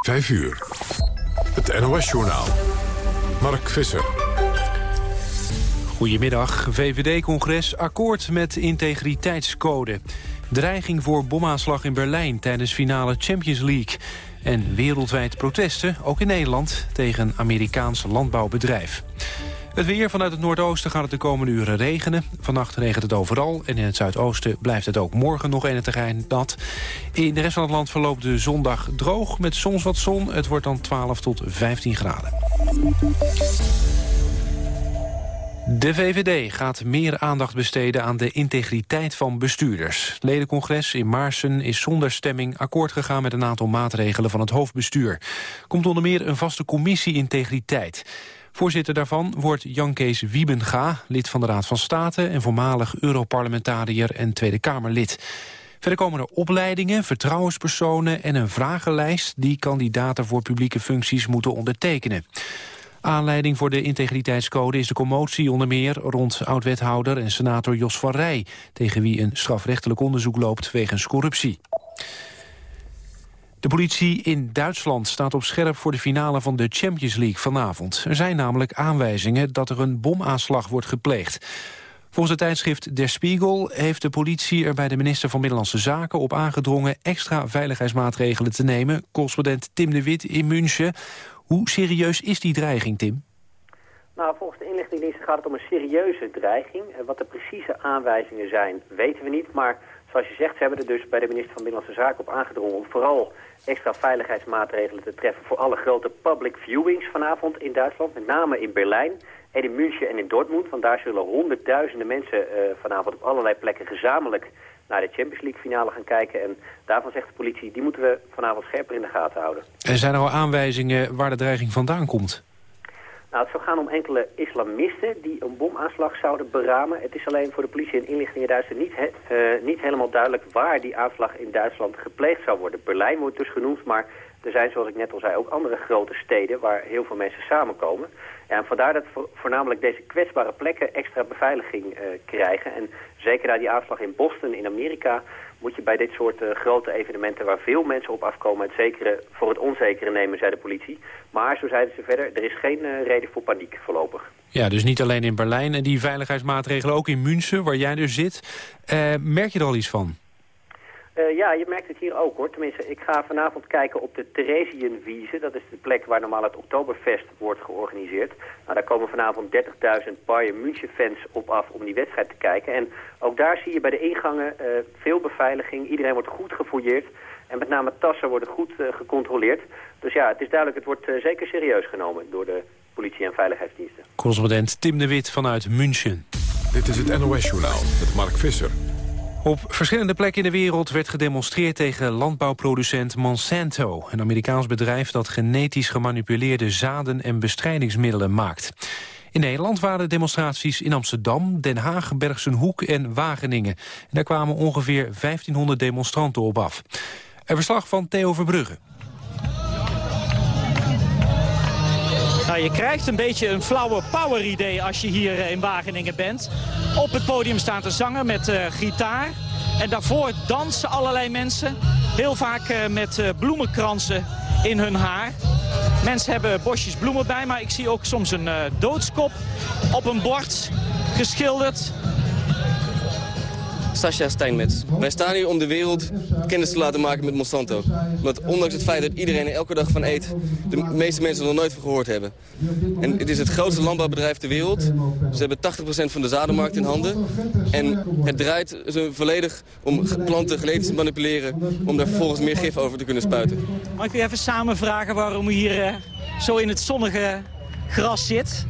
5 uur. Het NOS-journaal. Mark Visser. Goedemiddag. VVD-congres akkoord met integriteitscode. Dreiging voor bomaanslag in Berlijn tijdens finale Champions League. En wereldwijd protesten, ook in Nederland, tegen Amerikaans landbouwbedrijf. Het weer vanuit het noordoosten gaat het de komende uren regenen. Vannacht regent het overal en in het zuidoosten blijft het ook morgen nog een terrein nat. In de rest van het land verloopt de zondag droog met soms wat zon. Het wordt dan 12 tot 15 graden. De VVD gaat meer aandacht besteden aan de integriteit van bestuurders. Het ledencongres in Maarsen is zonder stemming akkoord gegaan met een aantal maatregelen van het hoofdbestuur. Komt onder meer een vaste commissie integriteit. Voorzitter daarvan wordt Jan Kees Wiebenga, lid van de Raad van State... en voormalig Europarlementariër en Tweede Kamerlid. Verder komen er opleidingen, vertrouwenspersonen en een vragenlijst... die kandidaten voor publieke functies moeten ondertekenen. Aanleiding voor de integriteitscode is de commotie onder meer... rond oud-wethouder en senator Jos van Rij... tegen wie een strafrechtelijk onderzoek loopt wegens corruptie. De politie in Duitsland staat op scherp voor de finale van de Champions League vanavond. Er zijn namelijk aanwijzingen dat er een bomaanslag wordt gepleegd. Volgens het tijdschrift Der Spiegel heeft de politie er bij de minister van Binnenlandse Zaken op aangedrongen extra veiligheidsmaatregelen te nemen. Correspondent Tim de Wit in München. Hoe serieus is die dreiging, Tim? Nou, volgens de inlichtingendiensten gaat het om een serieuze dreiging. Wat de precieze aanwijzingen zijn, weten we niet. Maar zoals je zegt, ze hebben er dus bij de minister van Binnenlandse Zaken op aangedrongen... om vooral extra veiligheidsmaatregelen te treffen voor alle grote public viewings vanavond in Duitsland. Met name in Berlijn en in München en in Dortmund. Want daar zullen honderdduizenden mensen uh, vanavond op allerlei plekken gezamenlijk naar de Champions League finale gaan kijken. En daarvan zegt de politie, die moeten we vanavond scherper in de gaten houden. En zijn er al aanwijzingen waar de dreiging vandaan komt? Nou, het zou gaan om enkele islamisten die een bomaanslag zouden beramen. Het is alleen voor de politie en inlichtingen Duitsland niet, uh, niet helemaal duidelijk waar die aanslag in Duitsland gepleegd zou worden. Berlijn wordt dus genoemd, maar er zijn, zoals ik net al zei, ook andere grote steden waar heel veel mensen samenkomen. En vandaar dat voornamelijk deze kwetsbare plekken extra beveiliging uh, krijgen. En zeker na die aanslag in Boston in Amerika moet je bij dit soort uh, grote evenementen waar veel mensen op afkomen... het zekere voor het onzekere nemen, zei de politie. Maar, zo zeiden ze verder, er is geen uh, reden voor paniek voorlopig. Ja, dus niet alleen in Berlijn en die veiligheidsmaatregelen, ook in München, waar jij dus zit. Uh, merk je er al iets van? Uh, ja, je merkt het hier ook hoor. Tenminste, ik ga vanavond kijken op de Theresienwiese. Dat is de plek waar normaal het Oktoberfest wordt georganiseerd. Nou, daar komen vanavond 30.000 Bayern München fans op af om die wedstrijd te kijken. En ook daar zie je bij de ingangen uh, veel beveiliging. Iedereen wordt goed gefouilleerd. En met name tassen worden goed uh, gecontroleerd. Dus ja, het is duidelijk, het wordt zeker serieus genomen door de politie en veiligheidsdiensten. Correspondent Tim de Wit vanuit München. Dit is het NOS Journaal met Mark Visser. Op verschillende plekken in de wereld werd gedemonstreerd tegen landbouwproducent Monsanto. Een Amerikaans bedrijf dat genetisch gemanipuleerde zaden en bestrijdingsmiddelen maakt. In Nederland waren demonstraties in Amsterdam, Den Haag, Bergsenhoek en Wageningen. En daar kwamen ongeveer 1500 demonstranten op af. Een verslag van Theo Verbrugge. Nou, je krijgt een beetje een flauwe power idee als je hier eh, in Wageningen bent. Op het podium staat een zanger met uh, gitaar. En daarvoor dansen allerlei mensen. Heel vaak uh, met uh, bloemenkransen in hun haar. Mensen hebben bosjes bloemen bij, maar ik zie ook soms een doodskop op een bord geschilderd. Sascha Steinmetz. Wij staan hier om de wereld kennis te laten maken met Monsanto. Want ondanks het feit dat iedereen er elke dag van eet... de meeste mensen er nog nooit van gehoord hebben. En het is het grootste landbouwbedrijf ter wereld. Ze hebben 80% van de zadenmarkt in handen. En het draait zo volledig om planten genetisch te manipuleren... om daar vervolgens meer gif over te kunnen spuiten. Mag ik u even samen vragen waarom u hier uh, zo in het zonnige gras zit?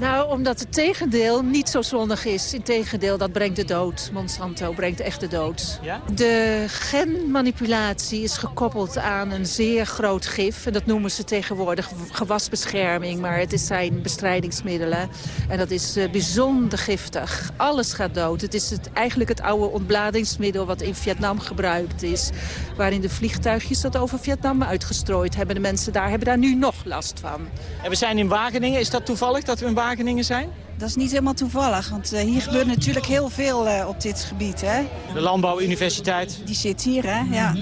Nou, omdat het tegendeel niet zo zonnig is. Integendeel, dat brengt de dood. Monsanto brengt echt de dood. Ja? De genmanipulatie is gekoppeld aan een zeer groot gif. En dat noemen ze tegenwoordig gewasbescherming. Maar het zijn bestrijdingsmiddelen. En dat is uh, bijzonder giftig. Alles gaat dood. Het is het, eigenlijk het oude ontbladingsmiddel wat in Vietnam gebruikt is. Waarin de vliegtuigjes dat over Vietnam uitgestrooid hebben. De mensen daar hebben daar nu nog last van. En we zijn in Wageningen. Is dat toevallig dat we in Wageningen Wageningen zijn? Dat is niet helemaal toevallig, want uh, hier gebeurt natuurlijk heel veel uh, op dit gebied. Hè? De Landbouwuniversiteit? Die zit hier, hè? Ja.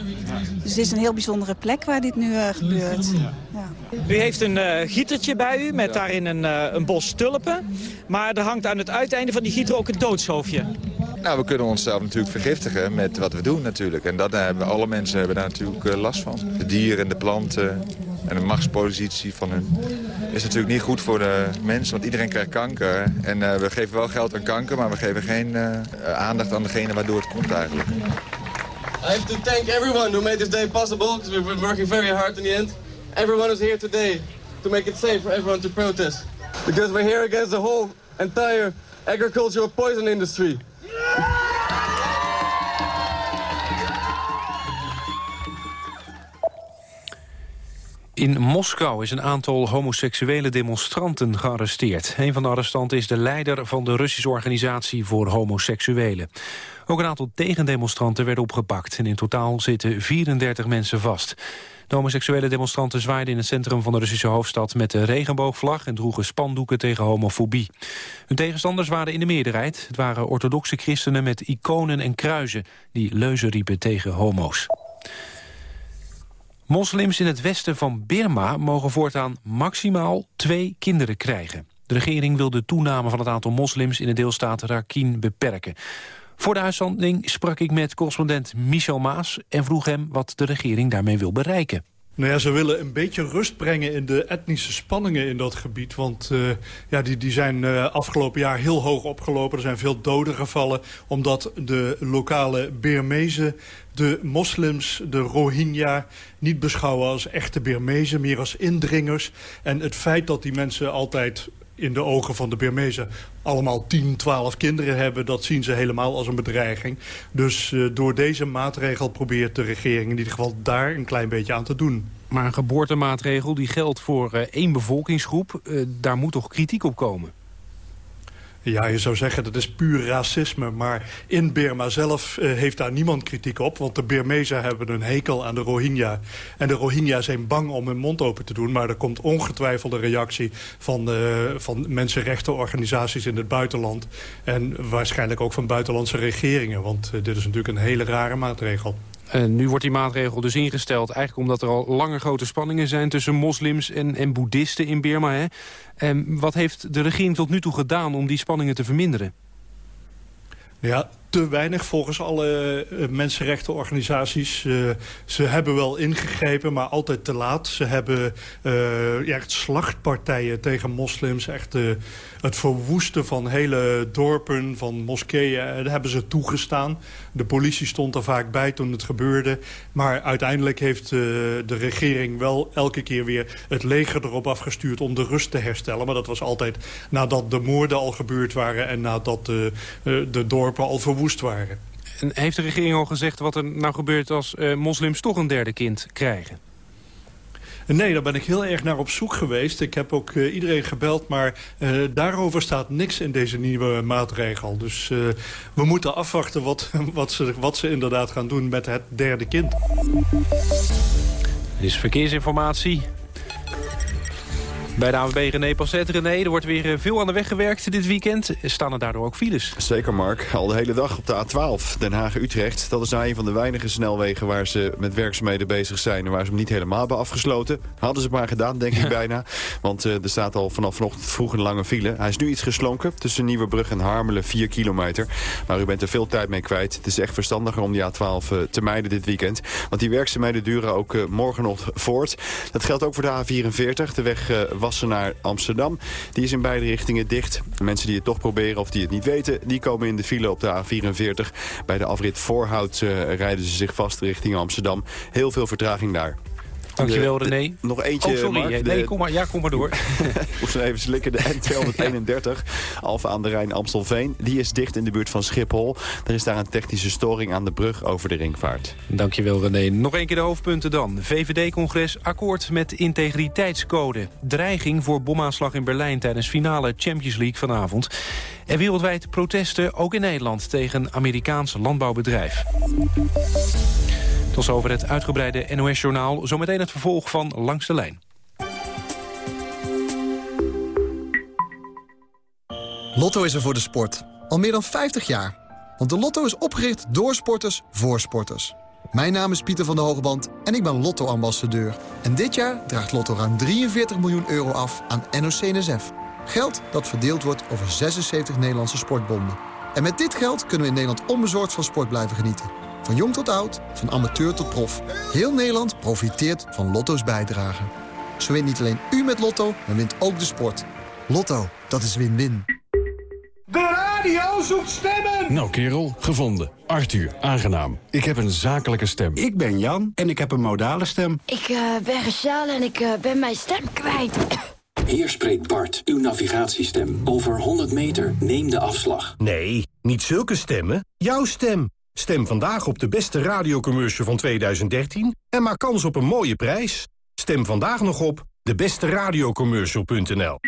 Dus het is een heel bijzondere plek waar dit nu uh, gebeurt. Ja. U heeft een gietertje bij u met daarin een, een bos tulpen. Maar er hangt aan het uiteinde van die gieter ook een doodshoofdje. Nou, we kunnen onszelf natuurlijk vergiftigen met wat we doen natuurlijk. En dat hebben alle mensen hebben daar natuurlijk last van. De dieren en de planten en de machtspositie van hun is natuurlijk niet goed voor de mensen, want iedereen krijgt kanker. En uh, we geven wel geld aan kanker, maar we geven geen uh, aandacht aan degene waardoor het komt eigenlijk. I have to thank everyone who made this day possible, because we've been working very hard in the end. Everyone is here today to make it safe for everyone to protest. Because we're here against the whole entire agricultural poison industry. In Moskou is een aantal homoseksuele demonstranten gearresteerd. Een van de arrestanten is de leider van de Russische organisatie voor homoseksuelen. Ook een aantal tegendemonstranten werden opgepakt. En in totaal zitten 34 mensen vast. De homoseksuele demonstranten zwaaiden in het centrum van de Russische hoofdstad met de regenboogvlag en droegen spandoeken tegen homofobie. Hun tegenstanders waren in de meerderheid. Het waren orthodoxe christenen met iconen en kruizen die leuzen riepen tegen homo's. Moslims in het westen van Birma mogen voortaan maximaal twee kinderen krijgen. De regering wil de toename van het aantal moslims in de deelstaat Rakhine beperken. Voor de uitzending sprak ik met correspondent Michel Maas... en vroeg hem wat de regering daarmee wil bereiken. Nou ja, ze willen een beetje rust brengen in de etnische spanningen in dat gebied. Want uh, ja, die, die zijn uh, afgelopen jaar heel hoog opgelopen. Er zijn veel doden gevallen omdat de lokale Birmezen de moslims, de Rohingya, niet beschouwen als echte Birmezen, meer als indringers. En het feit dat die mensen altijd in de ogen van de Birmezen allemaal 10, 12 kinderen hebben... dat zien ze helemaal als een bedreiging. Dus uh, door deze maatregel probeert de regering in ieder geval daar een klein beetje aan te doen. Maar een geboortemaatregel die geldt voor uh, één bevolkingsgroep... Uh, daar moet toch kritiek op komen? Ja, je zou zeggen dat is puur racisme. Maar in Burma zelf uh, heeft daar niemand kritiek op. Want de Birmezen hebben een hekel aan de Rohingya. En de Rohingya zijn bang om hun mond open te doen. Maar er komt ongetwijfeld een reactie van, uh, van mensenrechtenorganisaties in het buitenland. En waarschijnlijk ook van buitenlandse regeringen. Want uh, dit is natuurlijk een hele rare maatregel. En nu wordt die maatregel dus ingesteld eigenlijk omdat er al lange grote spanningen zijn... tussen moslims en, en boeddhisten in Birma. Hè? En wat heeft de regering tot nu toe gedaan om die spanningen te verminderen? Ja, te weinig volgens alle uh, mensenrechtenorganisaties. Uh, ze hebben wel ingegrepen, maar altijd te laat. Ze hebben uh, echt slachtpartijen tegen moslims. Echt het verwoesten van hele dorpen, van moskeeën. Daar hebben ze toegestaan. De politie stond er vaak bij toen het gebeurde. Maar uiteindelijk heeft de regering wel elke keer weer het leger erop afgestuurd... om de rust te herstellen. Maar dat was altijd nadat de moorden al gebeurd waren... en nadat de dorpen al verwoest waren. En heeft de regering al gezegd wat er nou gebeurt als uh, moslims toch een derde kind krijgen? Nee, daar ben ik heel erg naar op zoek geweest. Ik heb ook uh, iedereen gebeld, maar uh, daarover staat niks in deze nieuwe maatregel. Dus uh, we moeten afwachten wat, wat, ze, wat ze inderdaad gaan doen met het derde kind. Dit is verkeersinformatie. Bij de AWB René Passet. René, er wordt weer eh, veel aan de weg gewerkt dit weekend. Staan er daardoor ook files? Zeker, Mark. Al de hele dag op de A12, Den Haag-Utrecht. Dat is nou een van de weinige snelwegen waar ze met werkzaamheden bezig zijn... en waar ze hem niet helemaal hebben afgesloten. Hadden ze het maar gedaan, denk ik bijna. Want uh, er staat al vanaf vanochtend vroeg een lange file. Hij is nu iets geslonken tussen Nieuwebrug en Harmelen, 4 kilometer. Maar u bent er veel tijd mee kwijt. Het is echt verstandiger om die A12 uh, te mijden dit weekend. Want die werkzaamheden duren ook uh, morgen nog voort. Dat geldt ook voor de A44, de weg Wassen naar Amsterdam. Die is in beide richtingen dicht. Mensen die het toch proberen of die het niet weten... die komen in de file op de A44. Bij de afrit Voorhout uh, rijden ze zich vast richting Amsterdam. Heel veel vertraging daar. Dankjewel, René. Nog eentje, oh, sorry. Mark, nee, kom maar, ja, kom maar door. Moest even slikken. De N231, Alfa aan de Rijn Amstelveen. Die is dicht in de buurt van Schiphol. Er is daar een technische storing aan de brug over de ringvaart. Dankjewel, René. Nog één keer de hoofdpunten dan. VVD-congres akkoord met integriteitscode. Dreiging voor bomaanslag in Berlijn tijdens finale Champions League vanavond. En wereldwijd protesten, ook in Nederland, tegen Amerikaans landbouwbedrijf. Tot zover het uitgebreide NOS-journaal. Zometeen het vervolg van Langs de Lijn. Lotto is er voor de sport. Al meer dan 50 jaar. Want de Lotto is opgericht door sporters voor sporters. Mijn naam is Pieter van der Hogeband en ik ben Lotto-ambassadeur. En dit jaar draagt Lotto ruim 43 miljoen euro af aan NOC-NSF. Geld dat verdeeld wordt over 76 Nederlandse sportbonden. En met dit geld kunnen we in Nederland onbezorgd van sport blijven genieten. Van jong tot oud, van amateur tot prof. Heel Nederland profiteert van Lotto's bijdrage. Zo wint niet alleen u met Lotto, maar wint ook de sport. Lotto, dat is win-win. De radio zoekt stemmen! Nou kerel, gevonden. Arthur, aangenaam. Ik heb een zakelijke stem. Ik ben Jan en ik heb een modale stem. Ik uh, ben Rachel en ik uh, ben mijn stem kwijt. Hier spreekt Bart, uw navigatiestem. Over 100 meter, neem de afslag. Nee, niet zulke stemmen. Jouw stem. Stem vandaag op de beste radiocommercial van 2013 en maak kans op een mooie prijs. Stem vandaag nog op debesteradiocommercial.nl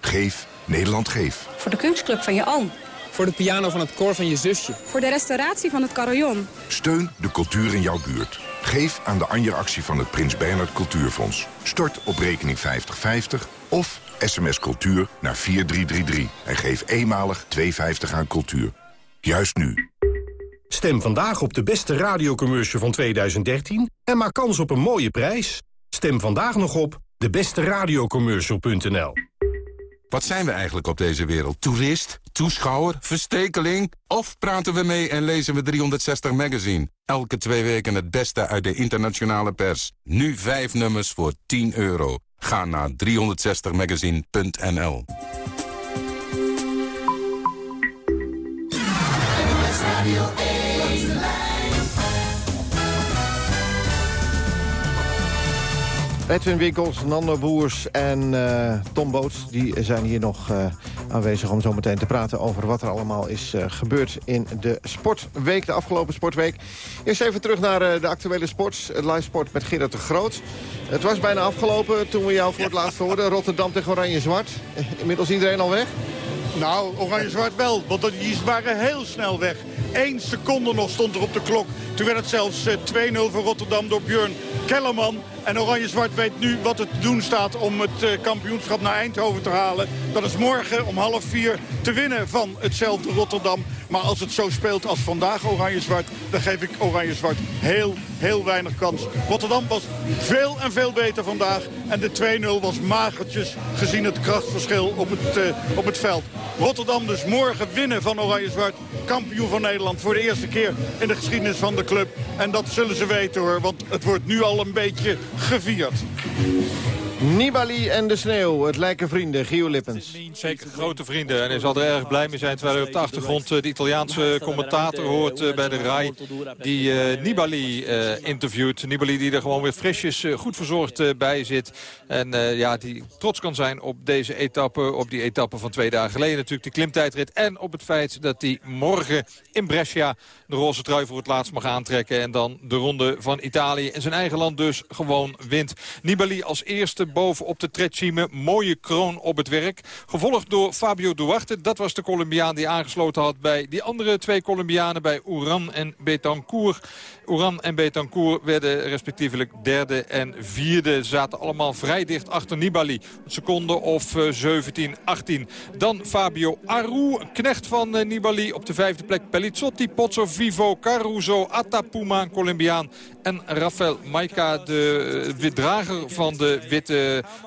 Geef, Nederland geef. Voor de kunstclub van je oom. Voor de piano van het koor van je zusje. Voor de restauratie van het carillon. Steun de cultuur in jouw buurt. Geef aan de Anja-actie van het Prins Bernhard Cultuurfonds. Stort op rekening 5050 of sms cultuur naar 4333. En geef eenmalig 2,50 aan cultuur. Juist nu. Stem vandaag op de beste radiocommercial van 2013 en maak kans op een mooie prijs. Stem vandaag nog op debesteradiocommercial.nl Wat zijn we eigenlijk op deze wereld? Toerist? Toeschouwer? Verstekeling? Of praten we mee en lezen we 360 Magazine? Elke twee weken het beste uit de internationale pers. Nu vijf nummers voor 10 euro. Ga naar 360magazine.nl Edwin Winkels, Nando Boers en uh, Tom Boots die zijn hier nog uh, aanwezig om zo meteen te praten over wat er allemaal is uh, gebeurd in de sportweek, de afgelopen sportweek. Eerst even terug naar de actuele sport, het live sport met Gerard de Groot. Het was bijna afgelopen toen we jou voor het laatst hoorden. Rotterdam tegen Oranje-Zwart. Inmiddels iedereen al weg? Nou, Oranje-Zwart wel, want die waren heel snel weg. Eén seconde nog stond er op de klok. Toen werd het zelfs 2-0 voor Rotterdam door Björn Kellerman. En Oranje-Zwart weet nu wat het te doen staat om het uh, kampioenschap naar Eindhoven te halen. Dat is morgen om half vier te winnen van hetzelfde Rotterdam. Maar als het zo speelt als vandaag Oranje-Zwart... dan geef ik Oranje-Zwart heel, heel weinig kans. Rotterdam was veel en veel beter vandaag. En de 2-0 was magertjes gezien het krachtverschil op het, uh, op het veld. Rotterdam dus morgen winnen van Oranje-Zwart. Kampioen van Nederland voor de eerste keer in de geschiedenis van de club. En dat zullen ze weten hoor, want het wordt nu al een beetje gevierd. Nibali en de sneeuw, het lijken vrienden, Gio Lippens. Zeker grote vrienden en hij zal er erg blij mee zijn... terwijl hij op de achtergrond de Italiaanse commentator hoort bij de RAI... die uh, Nibali interviewt. Nibali die er gewoon weer frisjes goed verzorgd bij zit. En ja, die trots kan zijn op deze etappe, op die etappe van twee dagen geleden natuurlijk... de klimtijdrit en op het feit dat hij morgen in Brescia... de roze trui voor het laatst mag aantrekken... en dan de ronde van Italië in zijn eigen land dus gewoon wint. Nibali als eerste bovenop de Trecime. Mooie kroon op het werk. Gevolgd door Fabio Duarte. Dat was de Colombiaan die aangesloten had bij die andere twee Colombianen. Bij Uran en Betancourt. Uran en Betancourt werden respectievelijk derde en vierde. Zaten allemaal vrij dicht achter Nibali. Een seconde of uh, 17, 18. Dan Fabio Aru, knecht van uh, Nibali. Op de vijfde plek Pelizzotti, Pozzo Vivo, Caruso, Atapuma, Colombiaan. En Rafael Maika, de uh, drager van de witte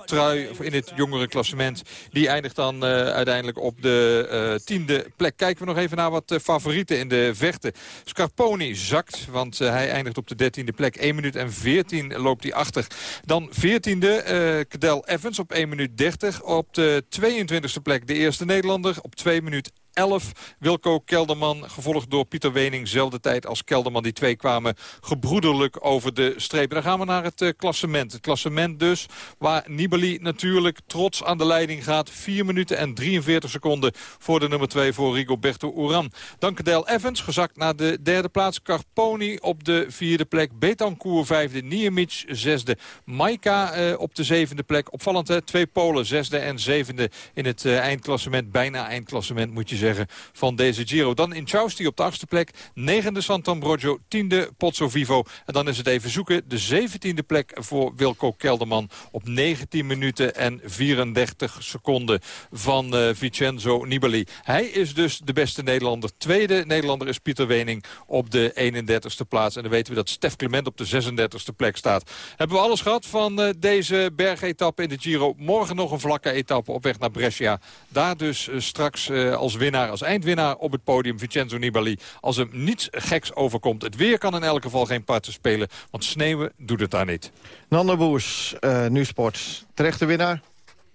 trui in het jongere klassement. Die eindigt dan uh, uiteindelijk op de uh, tiende plek. Kijken we nog even naar wat favorieten in de vechten. Scarponi zakt, want hij eindigt op de dertiende plek. 1 minuut en 14 loopt hij achter. Dan veertiende, uh, Evans op 1 minuut 30. Op de 22e plek de eerste Nederlander op 2 minuut 11. Wilco Kelderman, gevolgd door Pieter Wening. Zelfde tijd als Kelderman. Die twee kwamen gebroederlijk over de streep. Dan gaan we naar het uh, klassement. Het klassement dus, waar Nibali natuurlijk trots aan de leiding gaat. 4 minuten en 43 seconden voor de nummer 2 voor Rigoberto Uran. Dan Evans, gezakt naar de derde plaats. Carponi op de vierde plek. Betancourt vijfde. Niemic zesde. Maika uh, op de zevende plek. Opvallend hè, twee Polen, zesde en zevende in het uh, eindklassement. Bijna eindklassement moet je zeggen van deze Giro. Dan in Chausti op de achtste plek. Negende Sant'Ambrogio, tiende Pozzo Vivo. En dan is het even zoeken. De zeventiende plek voor Wilco Kelderman op 19 minuten en 34 seconden van uh, Vincenzo Nibali. Hij is dus de beste Nederlander. Tweede Nederlander is Pieter Wening op de 31ste plaats. En dan weten we dat Stef Clement op de 36ste plek staat. Hebben we alles gehad van uh, deze bergetappe in de Giro. Morgen nog een vlakke etappe op weg naar Brescia. Daar dus uh, straks als winnaar, als eindwinnaar op het podium Vincenzo Nibali. Als hem niets geks overkomt. Het weer kan in elk geval geen parten spelen. Want sneeuwen doet het daar niet. Nando Boers, nu sport. Terechte winnaar?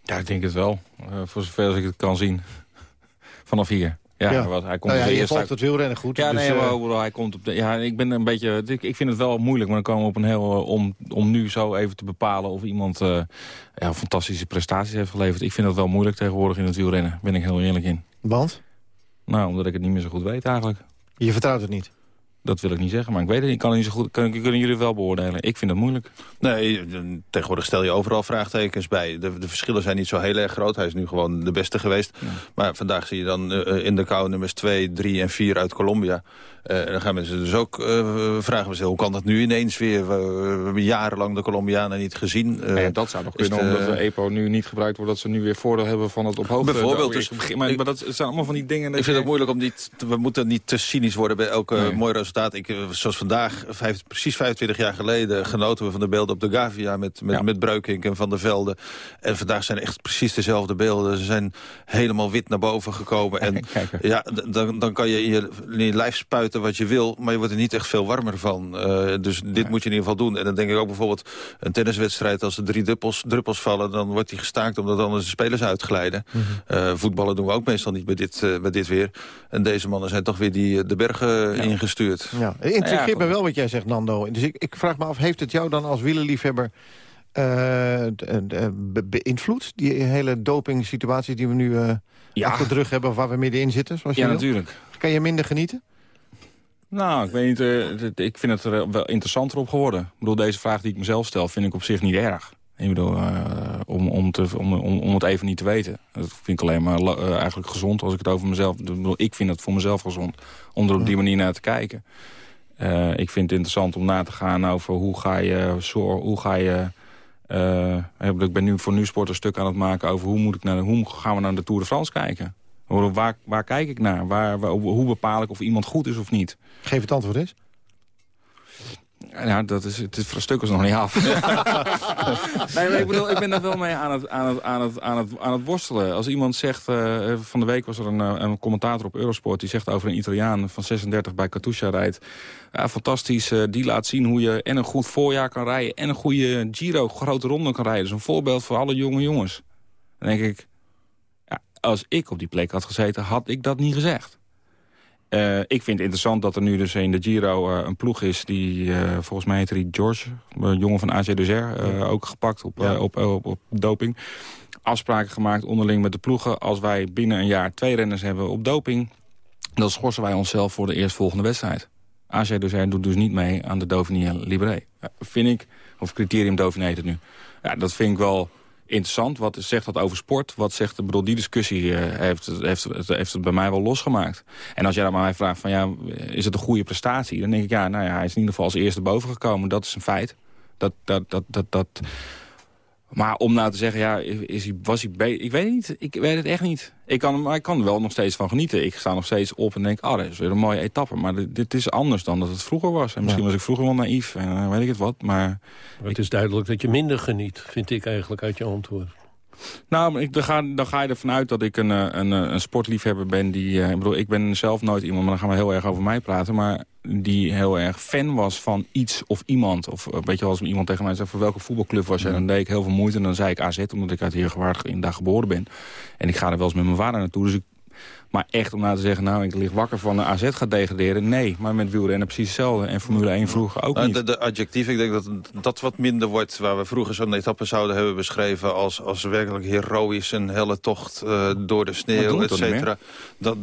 Ja, ik denk het wel. voor zover als ik het kan zien. Vanaf hier. Ja, Ja. Wat, hij komt Nou ja, je het wielrennen goed, Ja, dus, nee, maar eh, overal, hij komt op de, ja, ik ben een beetje, ik, ik vind het wel moeilijk, maar dan komen we op een heel, eh, om, om nu zo even te bepalen of iemand eh, ja, fantastische prestaties heeft geleverd. Ik vind dat wel moeilijk tegenwoordig in het wielrennen, ben ik heel eerlijk in. Want? Nou, omdat ik het niet meer zo goed weet eigenlijk. Je vertrouwt het niet? Dat wil ik niet zeggen, maar ik weet het niet. Ik kan het niet zo goed, kunnen, kunnen jullie het wel beoordelen? Ik vind het moeilijk. Nee, de- tegenwoordig stel je overal vraagtekens bij. De, de verschillen zijn niet zo heel erg groot. Hij is nu gewoon de beste geweest. Maar vandaag zie je dan eh, in de kou nummers 2, 3 en 4 uit Colombia. Eh, dan gaan mensen dus ook eh, vragen, hoe kan dat nu ineens weer? We, hebben jarenlang de Colombianen niet gezien. Eh, Ja, dat zou nog kunnen, de- omdat de EPO nu niet gebruikt wordt... dat ze nu weer voordeel hebben van het op hoogte. Bijvoorbeeld, dus- maar, maar dat zijn allemaal van die dingen... Ik vind je- het moeilijk om niet... We moeten niet te cynisch worden bij elk eh, mooi resultaat. Ik, zoals vandaag, vijf- precies 25 jaar geleden... genoten we van de beelden op de Gavia met, met, met Breukink en Van der Velde. En vandaag zijn echt precies dezelfde beelden. Ze zijn helemaal wit naar boven gekomen. En ja, dan, dan kan je in je, in je lijf spuiten wat je wil... maar je wordt er niet echt veel warmer van. Eh, dus dit moet je in ieder geval doen. En dan denk ik ook bijvoorbeeld een tenniswedstrijd... als er drie druppels, druppels vallen, dan wordt die gestaakt... omdat anders de spelers uitglijden. Eh, voetballen doen we ook meestal niet bij dit, eh, bij dit weer. En deze mannen zijn toch weer die, de bergen ingestuurd. Ja, het intrigeert me wel wat jij zegt, Nando. Dus ik, ik vraag me af, heeft het jou dan als wielerliefhebber... beïnvloed? Die hele doping-situatie die we nu eh achter de rug hebben... of waar we middenin zitten, zoals je Ja, wil? natuurlijk. Kan je minder genieten? Nou, ik weet niet. eh, ik vind het er wel interessanter op geworden. Ik bedoel, deze vraag die ik mezelf stel, vind ik op zich niet erg. Ik bedoel, eh, om, om, te, om, om, om het even niet te weten. Dat vind ik alleen maar eh, eigenlijk gezond als ik het over mezelf... Ik, bedoel, ik vind het voor mezelf gezond om er op die manier naar te kijken. Ik vind het interessant om na te gaan over hoe ga je... Hoe ga je ik ben nu voor Nusport een stuk aan het maken over hoe, moet ik naar, de- hoe gaan we naar de Tour de France kijken. Waar, waar kijk ik naar? Waar, waar- hoe bepaal ik of iemand goed is of niet? Geef het antwoord eens. Ja, dat is, het is voor een stuk is nog niet af. nee, maar ik bedoel, ik ben daar wel mee aan het, aan het, aan het, aan het, aan het worstelen. Als iemand zegt, eh, van de week was er een, eh, een commentator op Eurosport... die zegt over een Italiaan van 36 bij Katusha rijdt... Ja, fantastisch, eh, die laat zien hoe je en een goed voorjaar kan rijden... en een goede Giro, grote ronde kan rijden. Dus een voorbeeld voor alle jonge jongens. Dan denk ik, als ik op die plek had gezeten, had ik dat niet gezegd. Eh, ik vind het interessant dat er nu dus in de Giro eh, een ploeg is... die, eh, volgens mij heet George, een jongen van AG Dessert... eh, ook gepakt op, op, op, op doping. Afspraken gemaakt onderling met de ploegen. Als wij binnen een jaar twee renners hebben op doping... dan schorsen wij onszelf voor de eerstvolgende wedstrijd. AG Dessert doet dus niet mee aan de Dauphiné Libéré. Ja, vind ik, of criterium Dauphiné heet het nu. Ja, dat vind ik wel interessant. Wat zegt dat over sport? Wat zegt, ik bedoel, die discussie eh, heeft, heeft, heeft het bij mij wel losgemaakt. En als jij dan mij vraagt van, ja, is het een goede prestatie? Dan denk ik, ja, nou ja, hij is in ieder geval als eerste boven gekomen. Dat is een feit. Dat, dat, dat, dat, dat. Maar om nou te zeggen, ja, is hij, was hij beter? Ik weet het niet. Ik weet het echt niet. Ik kan, maar ik kan er wel nog steeds van genieten. Ik sta nog steeds op en denk, oh, dat is weer een mooie etappe. Maar dit, dit is anders dan dat het vroeger was. En misschien was ik vroeger wel naïef en eh, weet ik het wat. Maar Maar het is duidelijk dat je minder geniet, vind ik eigenlijk uit je antwoord. Nou, ik, dan, ga, dan ga je ervan uit dat ik een, eh, een, eh, een sportliefhebber ben. Die, eh, ik bedoel, ik ben zelf nooit iemand, maar dan gaan we heel erg over mij praten. Maar die heel erg fan was van iets of iemand. Of weet je wel, als iemand tegen mij zegt, voor welke voetbalclub was je? En dan deed ik heel veel moeite en dan zei ik AZ, omdat ik uit Heergewaard in daar geboren ben. En ik ga er wel eens met mijn vader naartoe. Dus ik, maar echt om nou te zeggen, nou, ik lig wakker van de AZ gaat degraderen. Nee, maar met wielrennen precies hetzelfde. En Formule 1 vroeger ook Nou, niet. de, de adjectief, ik denk dat dat wat minder wordt... waar we vroeger zo'n etappe zouden hebben beschreven... als, als werkelijk heroïs een helle tocht eh, door de Maar sneeuw, et cetera. Dat,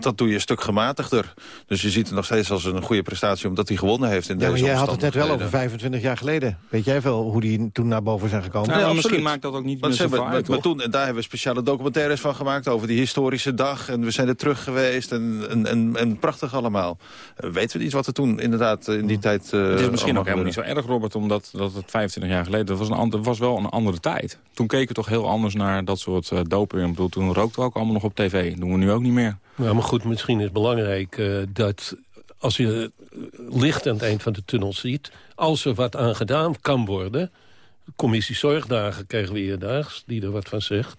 dat, doe je een stuk gematigder. Dus je ziet het nog steeds als een goede prestatie... omdat hij gewonnen heeft in Ja, maar deze jij had het net wel over omstandigheden. 25 jaar geleden. Weet jij wel hoe die toen naar boven zijn gekomen? Nou, maar absoluut. misschien maakt dat ook niet meer uit, maar toen, en daar hebben we speciale documentaires van gemaakt... over die historische dag dag en we zijn er terug geweest en, en, en, en prachtig allemaal. Uh, weten we niet wat er toen inderdaad in die tijd... het is misschien ook helemaal niet zo erg, Robert, omdat dat het 25 jaar geleden... dat was, een ander, was wel een andere tijd. Toen keken we toch heel anders naar dat soort uh, doping. Ik bedoel, toen rookten we ook allemaal nog op tv. Dat doen we nu ook niet meer. Ja, maar goed, misschien is het belangrijk dat als je licht aan het eind van de tunnel ziet... als er wat aan gedaan kan worden... commissie Zorgdagen krijgen we eerdaags, die er wat van zegt...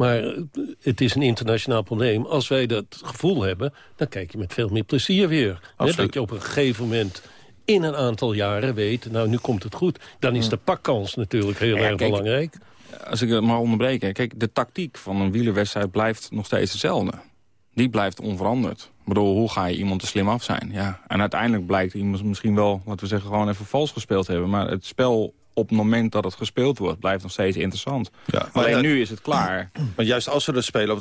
Maar het is een internationaal probleem. Als wij dat gevoel hebben, dan kijk je met veel meer plezier weer. Dat je op een gegeven moment in een aantal jaren weet... nou, nu komt het goed. Dan is de pakkans natuurlijk heel erg belangrijk. Als ik het maar onderbreek. Kijk, de tactiek van een wielerwedstrijd blijft nog steeds hetzelfde. Die blijft onveranderd. Ik bedoel, hoe ga je iemand te slim af zijn? Ja. En uiteindelijk blijkt iemand misschien wel, laten we zeggen, gewoon even vals gespeeld hebben. Maar het spel op het moment dat het gespeeld wordt, blijft nog steeds interessant. Ja, maar Alleen nu is het klaar. Maar juist als ze er spelen,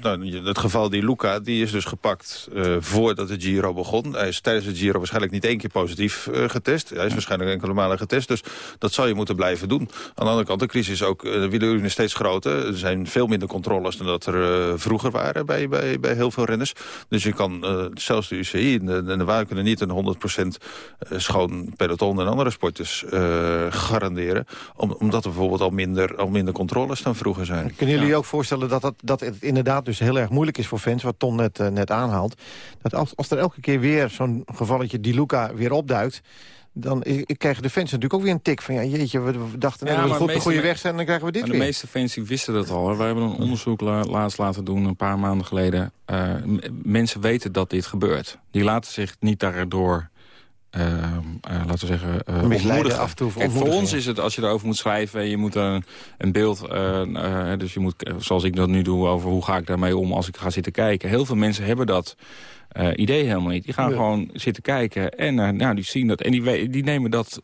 nou, het geval die Luca, die is dus gepakt uh, voordat de Giro begon. Hij is tijdens de Giro waarschijnlijk niet één keer positief uh, getest. Hij is waarschijnlijk enkele malen getest, dus dat zal je moeten blijven doen. Aan de andere kant, de crisis is ook, uh, de is steeds groter. Er zijn veel minder controles dan dat er vroeger waren bij, bij, bij heel veel renners. Dus je kan, zelfs de UCI en de, de kunnen niet een 100% schoon peloton en andere sporters garanderen. Om, omdat er bijvoorbeeld al minder, al minder controles dan vroeger zijn. Kunnen jullie ja. ook voorstellen dat, dat, dat het inderdaad dus heel erg moeilijk is voor fans... wat Ton net, uh, net aanhaalt. Dat als, als er elke keer weer zo'n gevalletje die Luca weer opduikt dan krijgen de fans natuurlijk ook weer een tik van... ja, jeetje, we dachten ja, dat we goed de goede weg zijn... en dan krijgen we dit maar weer. De meeste fans die wisten dat al. We hebben een onderzoek laatst laten doen, een paar maanden geleden. Uh, mensen weten dat dit gebeurt. Die laten zich niet daardoor uh, uh, laten we zeggen, uh, af en toe. Kijk, voor ons is het, als je erover moet schrijven... je moet een, een beeld, dus je moet, zoals ik dat nu doe... over hoe ga ik daarmee om als ik ga zitten kijken. Heel veel mensen hebben dat idee helemaal niet. Die gaan ja. gewoon zitten kijken en nou, die zien dat... en die, die nemen dat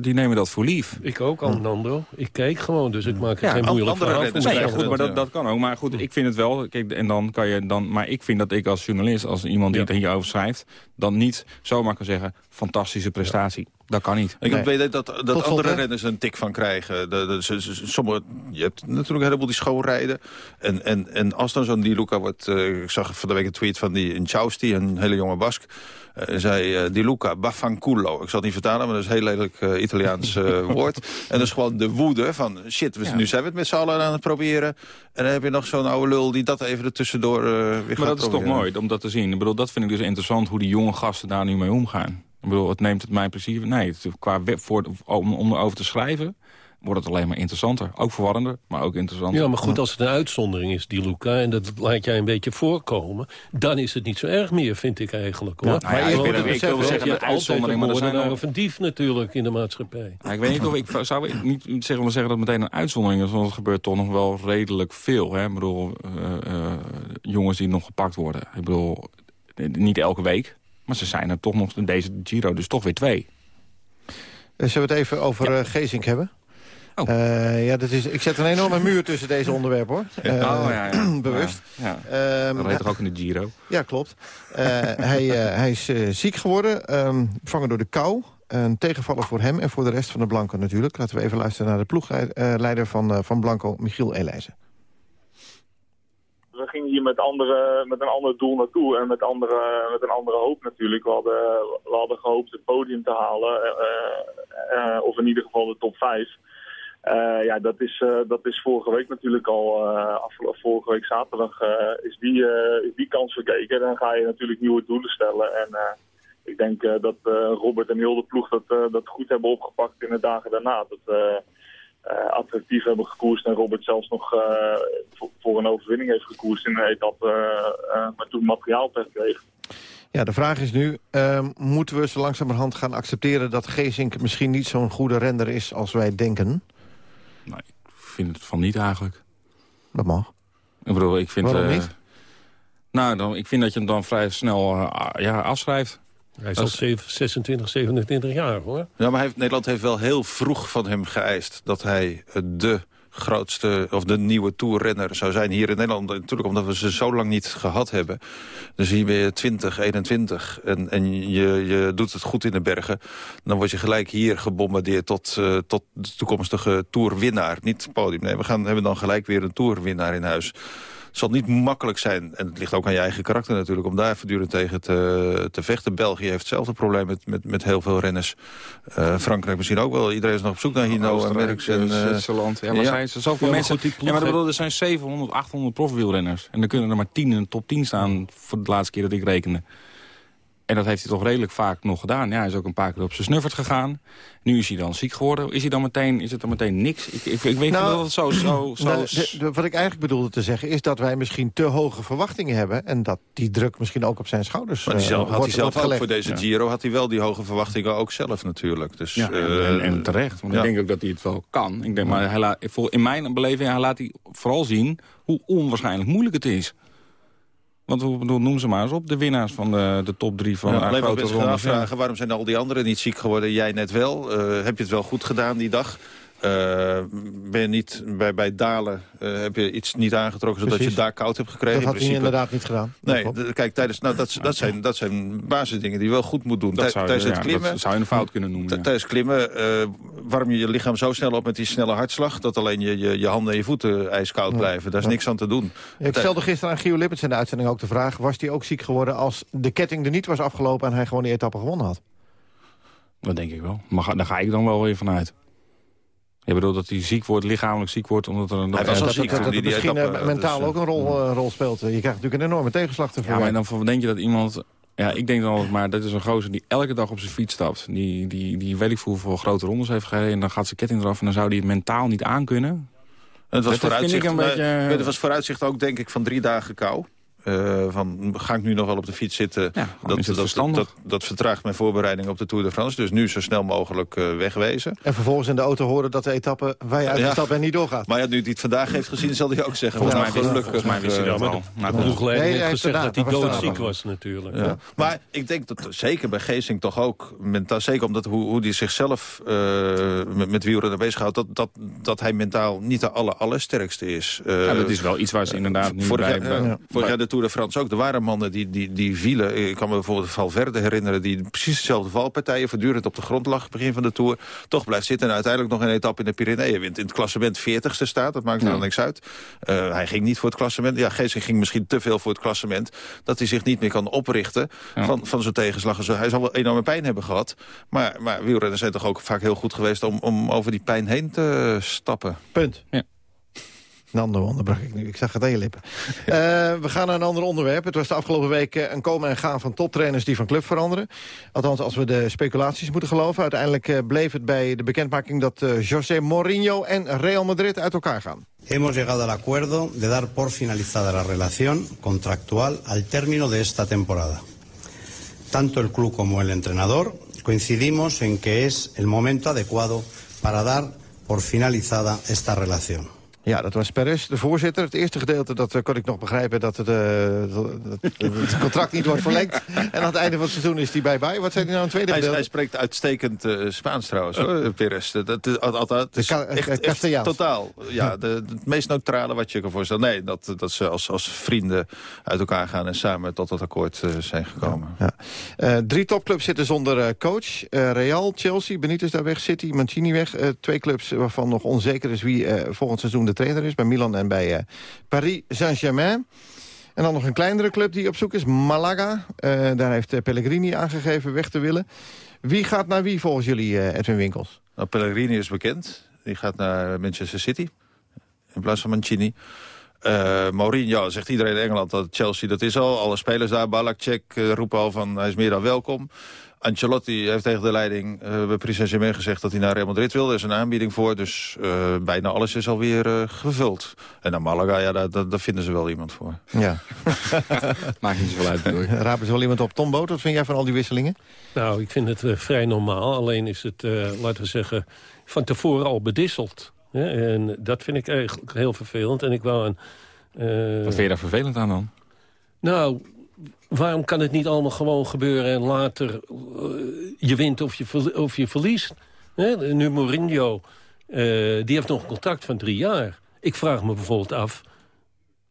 die nemen dat voor lief. Ik ook al, Nando. Ik kijk gewoon, dus ik maak er ja, geen moeilijk verhaal van. Nee, ja, goed, maar dat, dat kan ook. Maar goed, ik vind het wel. Kijk, en dan kan je dan, maar ik vind dat ik als journalist, als iemand die ja. het hierover schrijft... dan niet zomaar kan zeggen, fantastische prestatie. Dat kan niet. Ik nee. weet dat, dat Tot andere renners een tik van krijgen. De, de, de, sommige, je hebt natuurlijk een heleboel die schoonrijden. En, en, en als dan zo'n Di Luca wordt... Uh, ik zag van de week een tweet van die in Chausti, een hele jonge Bask... Uh, zei uh, Di Luca, baffanculo. Ik zal het niet vertalen, maar dat is een heel lelijk uh, Italiaans woord. En dat is gewoon de woede van... shit, we, ja. nu zijn we het met z'n allen aan het proberen. En dan heb je nog zo'n oude lul die dat even ertussendoor weer maar gaat Maar dat is toch mooi om dat te zien. Ik bedoel, dat vind ik dus interessant hoe die jonge gasten daar nu mee omgaan. Ik bedoel, het neemt het mijn plezier. Nee, het, qua web voor, om, om erover te schrijven wordt het alleen maar interessanter. Ook verwarrender, maar ook interessanter. Ja, maar goed, als het een uitzondering is, die Luca... en dat laat jij een beetje voorkomen... dan is het niet zo erg meer, vind ik eigenlijk. Hoor. Ja, maar ja, ik, weet, ik wil zeggen, een uitzondering... maar er zijn of een dief natuurlijk in de maatschappij. Ja, ik weet niet of ik zou niet zeggen, maar zeggen dat het meteen een uitzondering is... want het gebeurt toch nog wel redelijk veel. Hè? Ik bedoel, uh, uh, jongens die nog gepakt worden. Ik bedoel, niet elke week... Maar ze zijn er toch nog in deze Giro, dus toch weer twee. Zullen we het even over ja. uh, Gezink hebben? Oh. Uh, ja, dat is, ik zet een enorme muur tussen deze onderwerpen, hoor. Uh, oh, ja, ja. bewust. Ja, ja. Um, dat heet toch ook in de Giro? Ja, klopt. hij, hij is ziek geworden, um, door de kou. Een tegenvaller voor hem en voor de rest van de Blanco natuurlijk. Laten we even luisteren naar de ploegleider van, van Blanco, Michiel Elijzen we gingen hier met, andere, met een ander doel naartoe en met, andere, met een andere hoop natuurlijk. We hadden, we hadden gehoopt het podium te halen, uh, uh, of in ieder geval de top 5. Uh, ja, dat is, dat is vorige week natuurlijk al, afgelopen vorige week zaterdag is, die, die kans verkeken. Dan ga je natuurlijk nieuwe doelen stellen en ik denk dat Robert en heel de ploeg dat, dat goed hebben opgepakt in de dagen daarna. Dat, uh, attractief hebben gekoerst. En Robert zelfs nog uh, voor, voor, een overwinning heeft gekoerst in een etappe. Uh, maar toen materiaal kreeg. Ja, de vraag is nu, moeten we zo langzamerhand gaan accepteren... dat Geesink misschien niet zo'n goede renner is als wij denken? Nou, ik vind het van niet eigenlijk. Dat mag. Ik bedoel, ik vind... Waarom niet? Nou, dan, ik vind dat je hem dan vrij snel ja, afschrijft. Hij is al 26, 27 jaar, hoor. Ja, maar heeft, Nederland heeft wel heel vroeg van hem geëist... dat hij de grootste of de nieuwe toerrenner zou zijn hier in Nederland. Natuurlijk omdat we ze zo lang niet gehad hebben. Dan zie je weer 20, 21 en, en je, je doet het goed in de bergen. Dan word je gelijk hier gebombardeerd tot, uh, tot de toekomstige toerwinnaar. Niet podium, nee, we gaan, hebben dan gelijk weer een toerwinnaar in huis zal niet makkelijk zijn. En het ligt ook aan je eigen karakter natuurlijk... om daar voortdurend tegen te, te vechten. België heeft hetzelfde probleem met, met, met heel veel renners. Uh, Frankrijk misschien ook wel. Iedereen is nog op zoek naar Hino en Merckx. En, uh, Zwitserland. Ja, maar ja. zijn zoveel ja, mensen... Ja, maar bedoel, er zijn 700, 800 profwielrenners. En dan kunnen er maar 10 in de top 10 staan... voor de laatste keer dat ik rekende. En dat heeft hij toch redelijk vaak nog gedaan. Ja, hij is ook een paar keer op zijn snuffert gegaan. Nu is hij dan ziek geworden. Is, hij dan meteen, is het dan meteen niks? Ik, ik, ik weet nou, dat het zo... zo, zo nou, wat ik eigenlijk bedoelde te zeggen is dat wij misschien te hoge verwachtingen hebben... en dat die druk misschien ook op zijn schouders maar die zelf, uh, Had hij zelf ook voor deze Giro had hij wel die hoge verwachtingen ook zelf natuurlijk. Dus, ja, uh, en, en, terecht. Want ja. ik denk ook dat hij het wel kan. Ik denk, maar hij laat, in mijn beleving hij laat hij vooral zien hoe onwaarschijnlijk moeilijk het is. Want hoe noem ze maar eens op, de winnaars van de, de top drie van ja, de grote ronde. afvragen, waarom zijn al die anderen niet ziek geworden? Jij net wel. Uh, heb je het wel goed gedaan die dag? Uh, ben je niet bij, bij Dalen, uh, heb je iets niet aangetrokken zodat Precies. je daar koud hebt gekregen? Dat had hij inderdaad niet gedaan. Nee, kijk, tijdens, nou, dat, dat, zijn, dat zijn basisdingen die je wel goed moet doen. Dat zou, tijdens ja, het klimmen, dat zou je een fout kunnen noemen. Tijdens klimmen uh, warm je je lichaam zo snel op met die snelle hartslag... dat alleen je, je, je handen en je voeten ijskoud blijven. Daar is niks aan te doen. ik stelde gisteren aan Gio Lippens in de uitzending ook de vraag... was hij ook ziek geworden als de ketting er niet was afgelopen... en hij gewoon die etappe gewonnen had? Dat denk ik wel. Maar daar ga ik dan wel weer vanuit. Je bedoelt dat hij ziek wordt, lichamelijk ziek wordt... omdat er een... Hij was al ziek. Dat, dat, dat misschien etappe, mentaal dus, ook een rol, uh, rol speelt. Je krijgt natuurlijk een enorme tegenslag te Ja, maar dan denk je dat iemand... Ja, ik denk dan altijd maar, dat is een gozer die elke dag op zijn fiets stapt. Die, die, die weet ik voor grote rondes heeft gereden. En dan gaat zijn ketting eraf en dan zou hij het mentaal niet aankunnen. Het was, dat vooruitzicht, een beetje... het was vooruitzicht ook, denk ik, van drie dagen kou. Uh, van, ga ik nu nog wel op de fiets zitten? Ja, dat, dat, dat, dat, vertraagt mijn voorbereiding op de Tour de France. Dus nu zo snel mogelijk uh, wegwezen. En vervolgens in de auto horen dat de etappe waar je uitgestapt ja. en niet doorgaat. Maar ja, nu hij het vandaag heeft gezien, zal hij ook zeggen. Volgens, mij, gelukkig, volgens mij wist hij dat al. Maar de geleden nee, heeft gezegd dat hij doodziek was natuurlijk. Ja. Maar ik denk dat zeker bij Geesing toch ook... Mentaal, zeker omdat hoe, hoe hij zichzelf uh, met, met wielrennen bezighoudt... Dat, dat, dat hij mentaal niet de aller, allersterkste is. ja, dat is wel iets waar ze inderdaad niet bij... Vorig jaar de Tour de France ook. Er waren mannen die, die, die vielen. Ik kan me bijvoorbeeld Valverde herinneren... die precies dezelfde valpartijen voortdurend op de grond lag... begin van de Tour. Toch blijft zitten en uiteindelijk nog een etappe in de Pyreneeën wint. In het klassement 40ste staat, dat maakt er ja. niks uit. Uh, hij ging niet voor het klassement. Ja, Geesing ging misschien te veel voor het klassement. Dat hij zich niet meer kan oprichten ja. van, van zo'n tegenslag. Zo, hij zal wel enorme pijn hebben gehad. Maar, maar wielrenners zijn toch ook vaak heel goed geweest... om, om over die pijn heen te stappen. Punt. Ja. Nando onderbrak ik nu. Ik zag het aan je lippen. Uh, we gaan naar een ander onderwerp. Het was de afgelopen week een komen en gaan van toptrainers die van club veranderen. Althans, als we de speculaties moeten geloven. Uiteindelijk uh, bleef het bij de bekendmaking dat uh, José Mourinho en Real Madrid uit elkaar gaan. Hemos llegado al acuerdo de dar por finalizada la relación contractual al término de esta temporada. Tanto el club como el entrenador coincidimos en que es el momento adecuado para dar por finalizada esta relación. Ja, dat was Perez, de voorzitter. Het eerste gedeelte, dat uh, kon ik nog begrijpen... dat het, uh, dat, het contract niet wordt verlengd. en aan het einde van het seizoen is hij bij bij. Wat zei hij nou in het tweede hij, gedeelte? Hij spreekt uitstekend uh, Spaans trouwens, hoor, Perez. Dat, is echt, echt, totaal. Ja, de, het meest neutrale wat je kan voorstellen. Nee, dat, dat ze als, als vrienden uit elkaar gaan... en samen tot dat akkoord zijn gekomen. Ja, ja. drie topclubs zitten zonder coach. Real, Chelsea, Benitez daar weg, City, Mancini weg. twee clubs waarvan nog onzeker is wie volgend seizoen de trainer is. Bij Milan en bij uh, Paris Saint-Germain. En dan nog een kleinere club die op zoek is, Malaga. Uh, daar heeft uh, Pellegrini aangegeven weg te willen. Wie gaat naar wie volgens jullie, Edwin Winkels? Nou, Pellegrini is bekend. Die gaat naar Manchester City. In plaats van Mancini. Uh, Mourinho, zegt iedereen in Engeland dat Chelsea dat is al. Alle spelers daar, Balakcek, uh, roepen al van hij is meer dan welkom. Ancelotti heeft tegen de leiding uh, bij Paris Saint-Germain gezegd dat hij naar Real Madrid wil. Er is een aanbieding voor, dus uh, bijna alles is alweer uh, gevuld. En naar Malaga, ja, daar, daar, daar, vinden ze wel iemand voor. Ja. Maakt niet zoveel uit. Rapen ze wel iemand op. Tom Boot, wat vind jij van al die wisselingen? Nou, ik vind het vrij normaal. Alleen is het, laten we zeggen, van tevoren al bedisseld. Ja, en dat vind ik eigenlijk heel vervelend. En ik wou een... Wat vind je daar vervelend aan dan? Nou, waarom kan het niet allemaal gewoon gebeuren en later uh, je wint of je, of je verliest? Nu Mourinho, uh, die heeft nog een contract van drie jaar. Ik vraag me bijvoorbeeld af,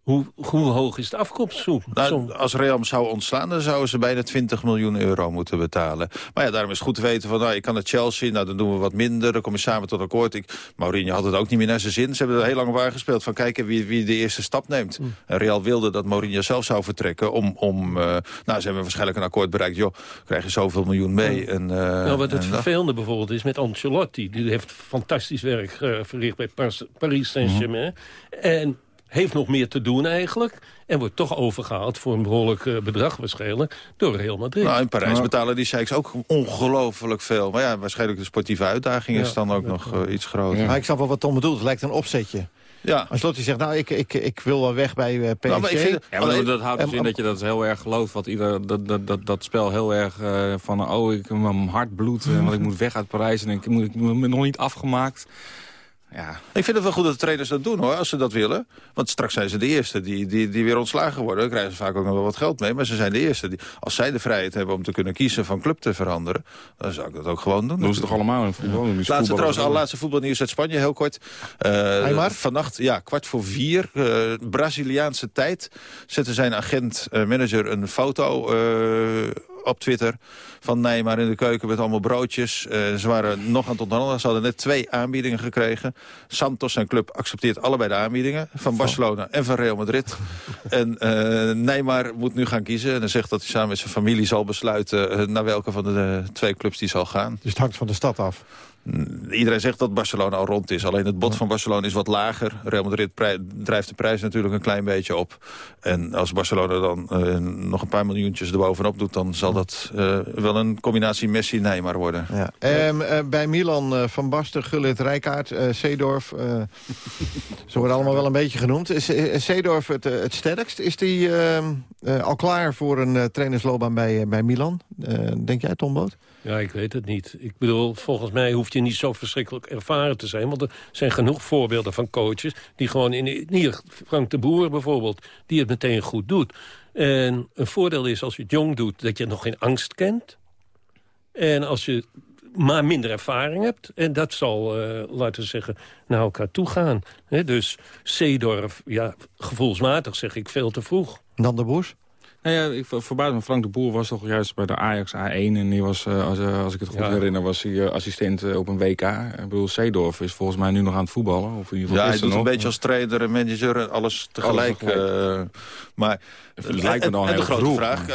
Hoe, hoe hoog is de afkomstsom? Nou, als Real zou ontslaan, dan zouden ze bijna 20 miljoen euro moeten betalen. Maar ja, daarom is het goed te weten van, nou, ik kan het Chelsea, nou, dan doen we wat minder. Dan kom je samen tot akkoord. Ik, Mourinho had het ook niet meer naar zijn zin. Ze hebben er heel lang waar gespeeld van kijken wie, wie de eerste stap neemt. Mm. Real wilde dat Mourinho zelf zou vertrekken om, om uh, nou, ze hebben waarschijnlijk een akkoord bereikt. Joh, krijg je zoveel miljoen mee. En, uh, nou, wat het vervelende bijvoorbeeld is met Ancelotti. Die heeft fantastisch werk uh, verricht bij Paris Saint-Germain. Mm En heeft nog meer te doen eigenlijk. En wordt toch overgehaald voor een behoorlijk uh, bedrag waarschijnlijk door Real Madrid. Nou, in Parijs betalen die Sheiks ook ongelooflijk veel. Maar ja, waarschijnlijk de sportieve uitdaging is dan ook nog uh, iets groter. Maar ik snap wel wat Tom bedoelt. Het lijkt een opzetje. Ja. Als Lotti zegt, nou, ik, ik, ik wil wel weg bij uh, PSG. Nou, maar ik vind, ja, maar dat houdt dus in dat je dat heel erg gelooft. Wat ieder, dat, dat, dat, dat spel heel erg uh, van, oh, ik, mijn hart bloedt, want ik moet weg uit Parijs en ik, moet, ik ben nog niet afgemaakt. Ja. Ik vind het wel goed dat de trainers dat doen, hoor, als ze dat willen. Want straks zijn ze de eerste die, die, die weer ontslagen worden. Dan krijgen ze vaak ook nog wel wat geld mee. Maar ze zijn de eerste. Die, als zij de vrijheid hebben om te kunnen kiezen van club te veranderen... dan zou ik dat ook gewoon doen. Doen ze toch allemaal in voetbal? Ja. Laatste, trouwens, al laatste voetbalnieuws uit Spanje, heel kort. Uh, vannacht, ja, kwart voor vier, uh, Braziliaanse tijd... zette zijn agent-manager uh, een foto op Twitter van Neymar in de keuken met allemaal broodjes. Uh, ze waren nog aan het onderhandelen. Ze hadden net twee aanbiedingen gekregen. Santos, zijn club, accepteert allebei de aanbiedingen. Van Barcelona en van Real Madrid. en uh, Neymar moet nu gaan kiezen. En zegt dat hij samen met zijn familie zal besluiten... Uh, naar welke van de twee clubs die zal gaan. Dus het hangt van de stad af? Iedereen zegt dat Barcelona al rond is. Alleen het bod van Barcelona is wat lager. Real Madrid drijft de prijs natuurlijk een klein beetje op. En als Barcelona dan uh, nog een paar miljoentjes erbovenop doet... dan zal dat uh, wel een combinatie Messi-Neymar worden. Ja. Um, uh, bij Milan Van Basten, Gullit, Rijkaard, Seedorf... ze worden allemaal wel een beetje genoemd. Is Seedorf het, het sterkst? Is die ehm, al klaar voor een trainersloopbaan bij, bij Milan? denk jij, Tom Boot? Ja, ik weet het niet. Ik bedoel, volgens mij hoeft je niet zo verschrikkelijk ervaren te zijn. Want er zijn genoeg voorbeelden van coaches... die gewoon in... Hier, Frank de Boer bijvoorbeeld, die het meteen goed doet. En een voordeel is, als je het jong doet, dat je nog geen angst kent. En als je maar minder ervaring hebt. En dat zal, uh, laten we zeggen, naar elkaar toe gaan. Dus Zeedorf, ja, gevoelsmatig zeg ik veel te vroeg. Dan de Boers? Nou ja, ik verbaas me. Frank de Boer was toch juist bij de Ajax A1. En die was, uh, als, uh, als ik het goed ja. herinner, was hij uh, assistent op een WK. Ik bedoel, Seedorf is volgens mij nu nog aan het voetballen. Of in ieder geval ja, hij doet nog. een beetje als trainer en manager en alles tegelijk. Alles tegelijk. maar het lijkt me dan en, heel de grote vroeg. vraag,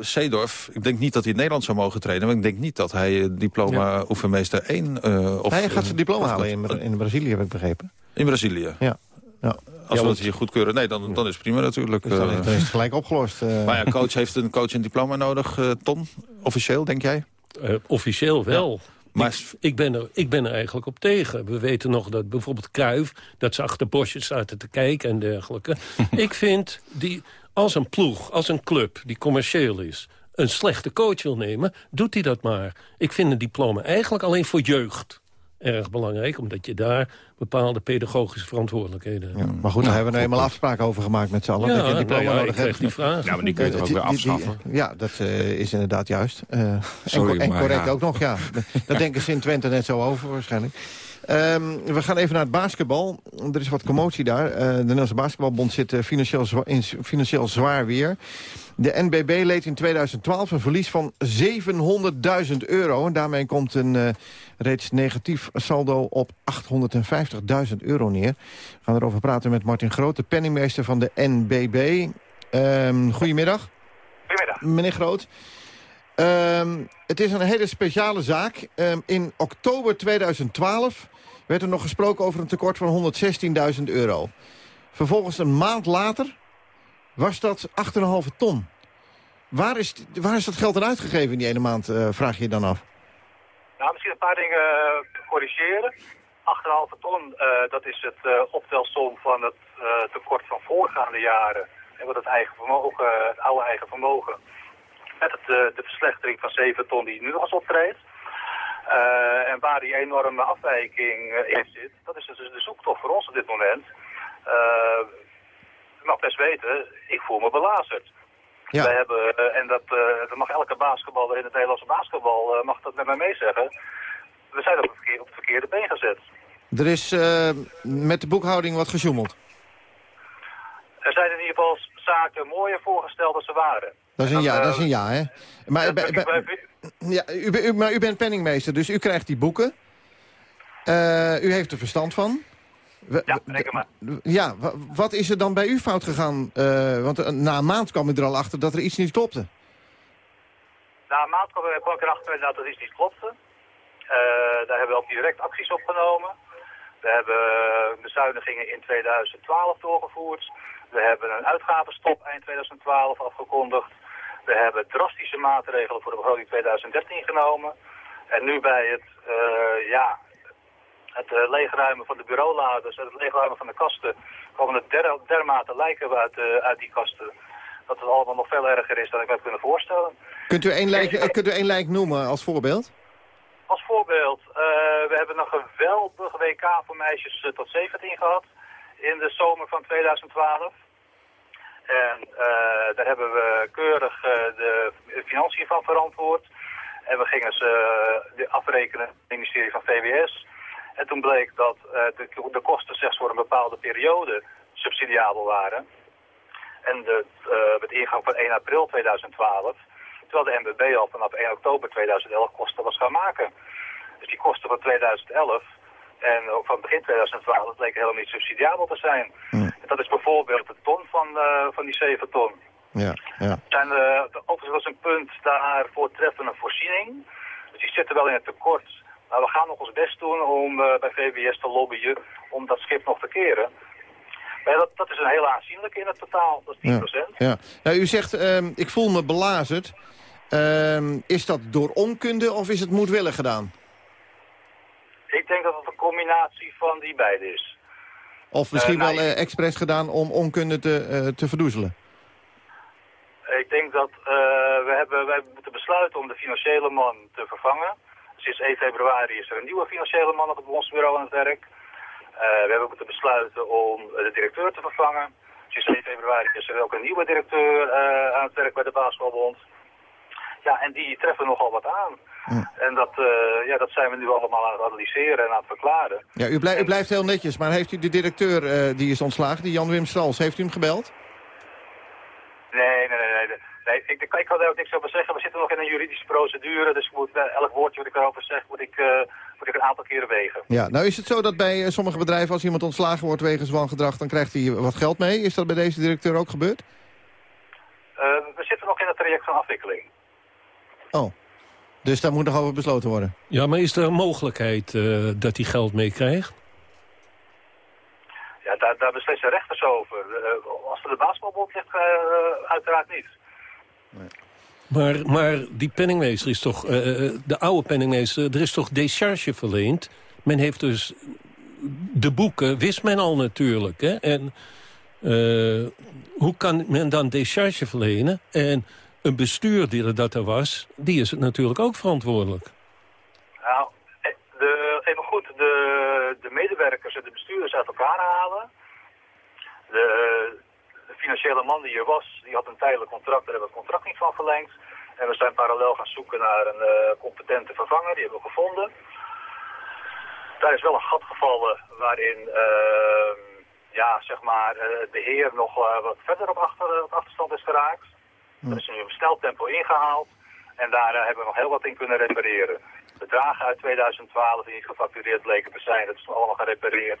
Seedorf, ik denk niet dat hij in Nederland zou mogen trainen. Maar ik denk niet dat hij diploma ja. oefenmeester 1 of... Hij gaat zijn diploma halen in, in Brazilië, heb ik begrepen. In Brazilië? Ja. ja. Als ja, we het hier goedkeuren, nee, dan, dan is het prima natuurlijk. Dus dan, is het gelijk opgelost. Uh. Maar ja, coach heeft een coach een diploma nodig, uh, Ton? Officieel, denk jij? Uh, officieel wel. Ja. Maar... Ik, ik, ben er, ik ben er eigenlijk op tegen. We weten nog dat bijvoorbeeld Kruif, dat ze achter bosjes zaten te kijken en dergelijke. ik vind, die, als een ploeg, als een club die commercieel is... een slechte coach wil nemen, doet hij dat maar. Ik vind een diploma eigenlijk alleen voor jeugd erg belangrijk. Omdat je daar bepaalde pedagogische verantwoordelijkheden hebt. Ja, maar goed, daar hebben we nou eenmaal afspraken over gemaakt met z'n allen. Ja, dat je een diploma nou ja, nodig hebt. die vraag. Ja, maar die kun je toch ook weer afschaffen? ja, dat uh, is inderdaad juist. Uh, Sorry, en, en maar, correct ja. ook nog, ja. Daar denken ze in Twente net zo over waarschijnlijk. Um, we gaan even naar het basketbal. Er is wat commotie daar. Uh, de Nederlandse Basketbalbond zit financieel, zwa in financieel zwaar weer. De NBB leed in 2012 een verlies van 700.000 euro. En daarmee komt een uh, reeds negatief saldo op 850.000 euro neer. We gaan erover praten met Martin Groot, de penningmeester van de NBB. Um, goedemiddag. Goedemiddag. Meneer Groot. Um, het is een hele speciale zaak. Um, in oktober 2012 werd er nog gesproken over een tekort van 116.000 euro. Vervolgens een maand later was dat 8,5 ton. Waar is, waar is dat geld dan uitgegeven in die ene maand, uh, vraag je je dan af? Nou, misschien een paar dingen uh, corrigeren. 8,5 ton, uh, dat is het optelsom van het tekort van voorgaande jaren. En wat het eigen vermogen, het oude eigen vermogen. Met het, de verslechtering van 7 ton die nu nog eens optreedt. En waar die enorme afwijking in zit, dat is dus de zoektocht voor ons op dit moment mag best weten, ik voel me belazerd. Ja. Wij hebben, uh, en dat, uh, dat mag elke basketballer in het Nederlandse basketbal uh, mag dat met mij meezeggen. We zijn op het, verkeerde, op het verkeerde been gezet. Er is met de boekhouding wat gesjoemeld. Er zijn mooier voorgesteld dan ze waren. Dat is een ja, dat is een ja, hè? Maar, bij- bij- ja, u, be- u- maar u bent penningmeester, dus u krijgt die boeken. Eh, u heeft er verstand van. We- Ja, maar. Ja, wa- wat is er dan bij u fout gegaan? Eh, want eh, na een maand kwam u er al achter dat er iets niet klopte. Na een maand kwam ik erachter dat iets niet klopte. Daar hebben we ook direct acties opgenomen. We hebben bezuinigingen in 2012 doorgevoerd. We hebben een uitgavenstop eind 2012 afgekondigd. We hebben drastische maatregelen voor de begroting 2013 genomen. En nu bij het, eh, ja, het eh, leegruimen van de bureauladers en het leegruimen van de kasten... komen er der, dermate lijken uit, eh, uit die kasten. Dat het allemaal nog veel erger is dan ik me heb kunnen voorstellen. Kunt u één lijk, kunt u één lijk noemen als voorbeeld? Als voorbeeld, we hebben een geweldig WK voor meisjes tot 17 gehad in de zomer van 2012. En eh, daar hebben we keurig eh, de financiën van verantwoord. En we gingen ze de afrekenen het ministerie van VWS. En toen bleek dat de, de kosten slechts voor een bepaalde periode subsidiabel waren. En de, met ingang van 1 april 2012, terwijl de NBB al vanaf 1 oktober 2011 kosten was gaan maken. Dus die kosten van 2011 en ook van begin 2012 bleken helemaal niet subsidiabel te zijn. En dat is bijvoorbeeld de ton van, eh, van die 7 ton. Ja, ja. Eh, overigens was een punt daarvoor treffen een voorziening. Dus die zitten wel in het tekort. Maar we gaan nog ons best doen om eh, bij VWS te lobbyen om dat schip nog te keren. Maar ja, dat, dat is een hele aanzienlijke in het totaal. Dat is 10%. Ja. Nou, u zegt, ehm, ik voel me belazerd. Ehm, is dat door onkunde of is het moedwillig gedaan? Ik denk dat combinatie van die beide is. Of misschien Eh, nou, wel eh, expres gedaan om onkunde te, eh, te verdoezelen? Ik denk dat we, hebben, wij moeten besluiten om de financiële man te vervangen. Sinds 1 februari is er een nieuwe financiële man op het bondsbureau aan het werk. We hebben moeten besluiten om de directeur te vervangen. Sinds 1 februari is er ook een nieuwe directeur aan het werk bij de Basketbalbond. Ja, en die treffen nogal wat aan. En dat, eh, ja, dat zijn we nu allemaal aan het analyseren en aan het verklaren. Ja, u, blij- u blijft heel netjes, maar heeft u de directeur eh, die is ontslagen, die Jan-Wim Stals, heeft u hem gebeld? Nee, nee, nee. nee. nee ik, ik, ik kan daar ook niks over zeggen. We zitten nog in een juridische procedure. Dus moet, eh, elk woordje wat ik erover zeg, moet ik, moet ik een aantal keren wegen. Ja, nou is het zo dat bij sommige bedrijven als iemand ontslagen wordt wegens wangedrag, dan krijgt hij wat geld mee. Is dat bij deze directeur ook gebeurd? Eh, we zitten nog in het traject van afwikkeling. Oh, dus daar moet nog over besloten worden. Ja, maar is er een mogelijkheid eh, dat hij geld meekrijgt? Ja, daar, daar beslissen rechters over. Eh, als er de basketbalbond ligt, eh, uiteraard niet. Maar, maar die penningmeester is toch, de oude penningmeester, er is toch décharge verleend? Men heeft dus, de boeken wist men al natuurlijk. Hè? En eh, hoe kan men dan décharge verlenen? En een bestuurder dat er was, die is natuurlijk ook verantwoordelijk. Nou, eh, de, even goed, de, de medewerkers en de bestuurders uit elkaar halen. De, de financiële man die hier was, die had een tijdelijk contract, daar hebben we het contract niet van verlengd. En we zijn parallel gaan zoeken naar een eh, competente vervanger, die hebben we gevonden. Daar is wel een gat gevallen waarin eh, ja, zeg maar, eh, het beheer nog eh, wat verder achter, op achterstand is geraakt. Er is nu een snel tempo ingehaald en daar eh, hebben we nog heel wat in kunnen repareren. Bedragen uit 2012 die niet gefactureerd bleken te zijn, dat is allemaal gerepareerd.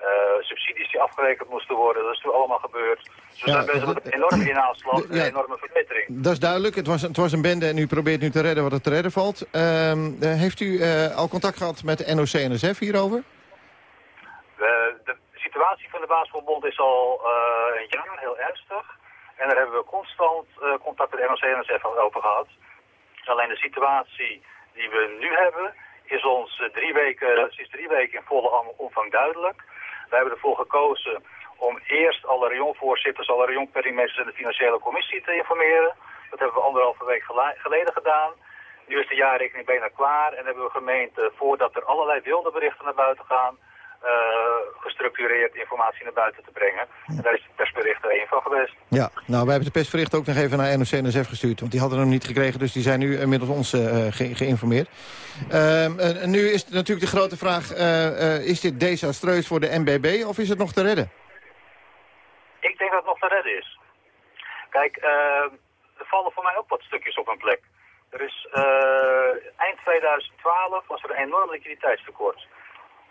Eh, subsidies die afgerekend moesten worden, dat is toen allemaal gebeurd. Dus we Ja, zijn bezig met een enorme inhaalslag en ja. een enorme verbetering. Dat is duidelijk. Het was, het was een bende en u probeert nu te redden wat er te redden valt. Ehm, eh, heeft u al contact gehad met de NOC-NSF hierover? De, de situatie van de basketbalbond is al een jaar heel ernstig. En daar hebben we constant eh, contact met NOC en NSF over gehad. Alleen de situatie die we nu hebben is ons eh, drie weken, sinds drie weken in volle omvang duidelijk. We hebben ervoor gekozen om eerst alle rayonvoorzitters, alle rayonpenningmeesters en de financiële commissie te informeren. Dat hebben we anderhalve week geleden gedaan. Nu is de jaarrekening bijna klaar en hebben we gemeend, eh, voordat er allerlei wilde berichten naar buiten gaan, eh, gestructureerd informatie naar buiten te brengen. En daar is het persbericht er één van geweest. Ja, nou, wij hebben het persbericht ook nog even naar NOC-NSF gestuurd. Want die hadden hem niet gekregen, dus die zijn nu inmiddels ons eh, ge- geïnformeerd. Ehm, en, en nu is natuurlijk de grote vraag, eh, eh, is dit desastreus voor de NBB of is het nog te redden? Ik denk dat het nog te redden is. Kijk, er vallen voor mij ook wat stukjes op een plek. Er is eind 2012 was er een enorm liquiditeitstekort.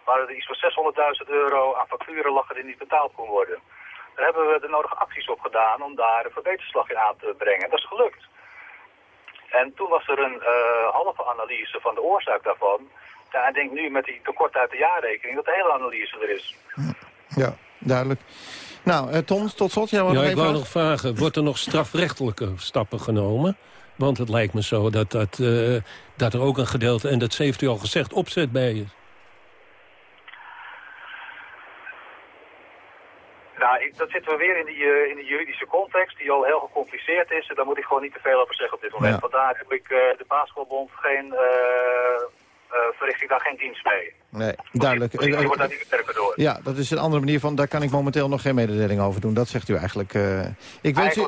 Waar er iets van 600.000 euro aan facturen lag die niet betaald kon worden. Daar hebben we de nodige acties op gedaan om daar een verbeterslag in aan te brengen. Dat is gelukt. En toen was er een halve analyse van de oorzaak daarvan. Ja, en denk nu met die tekort uit de jaarrekening dat de hele analyse er is. Ja, duidelijk. Nou, uh, Tom, tot slot. ja, ik wou nog vragen, wordt er nog strafrechtelijke stappen genomen? Want het lijkt me zo dat, dat, uh, dat er ook een gedeelte, en dat heeft u al gezegd, opzet bij is. Nou, ik, dat zitten we weer in die, uh, in die juridische context, die al heel gecompliceerd is. En daar moet ik gewoon niet te veel over zeggen op dit moment. Ja. Vandaar heb ik de basketbalbond geen uh, verricht ik daar geen dienst mee. Nee, duidelijk. Je wordt daar niet sterker door. Ja, dat is een andere manier van, daar kan ik momenteel nog geen mededeling over doen. Dat zegt u eigenlijk. Ik wens u...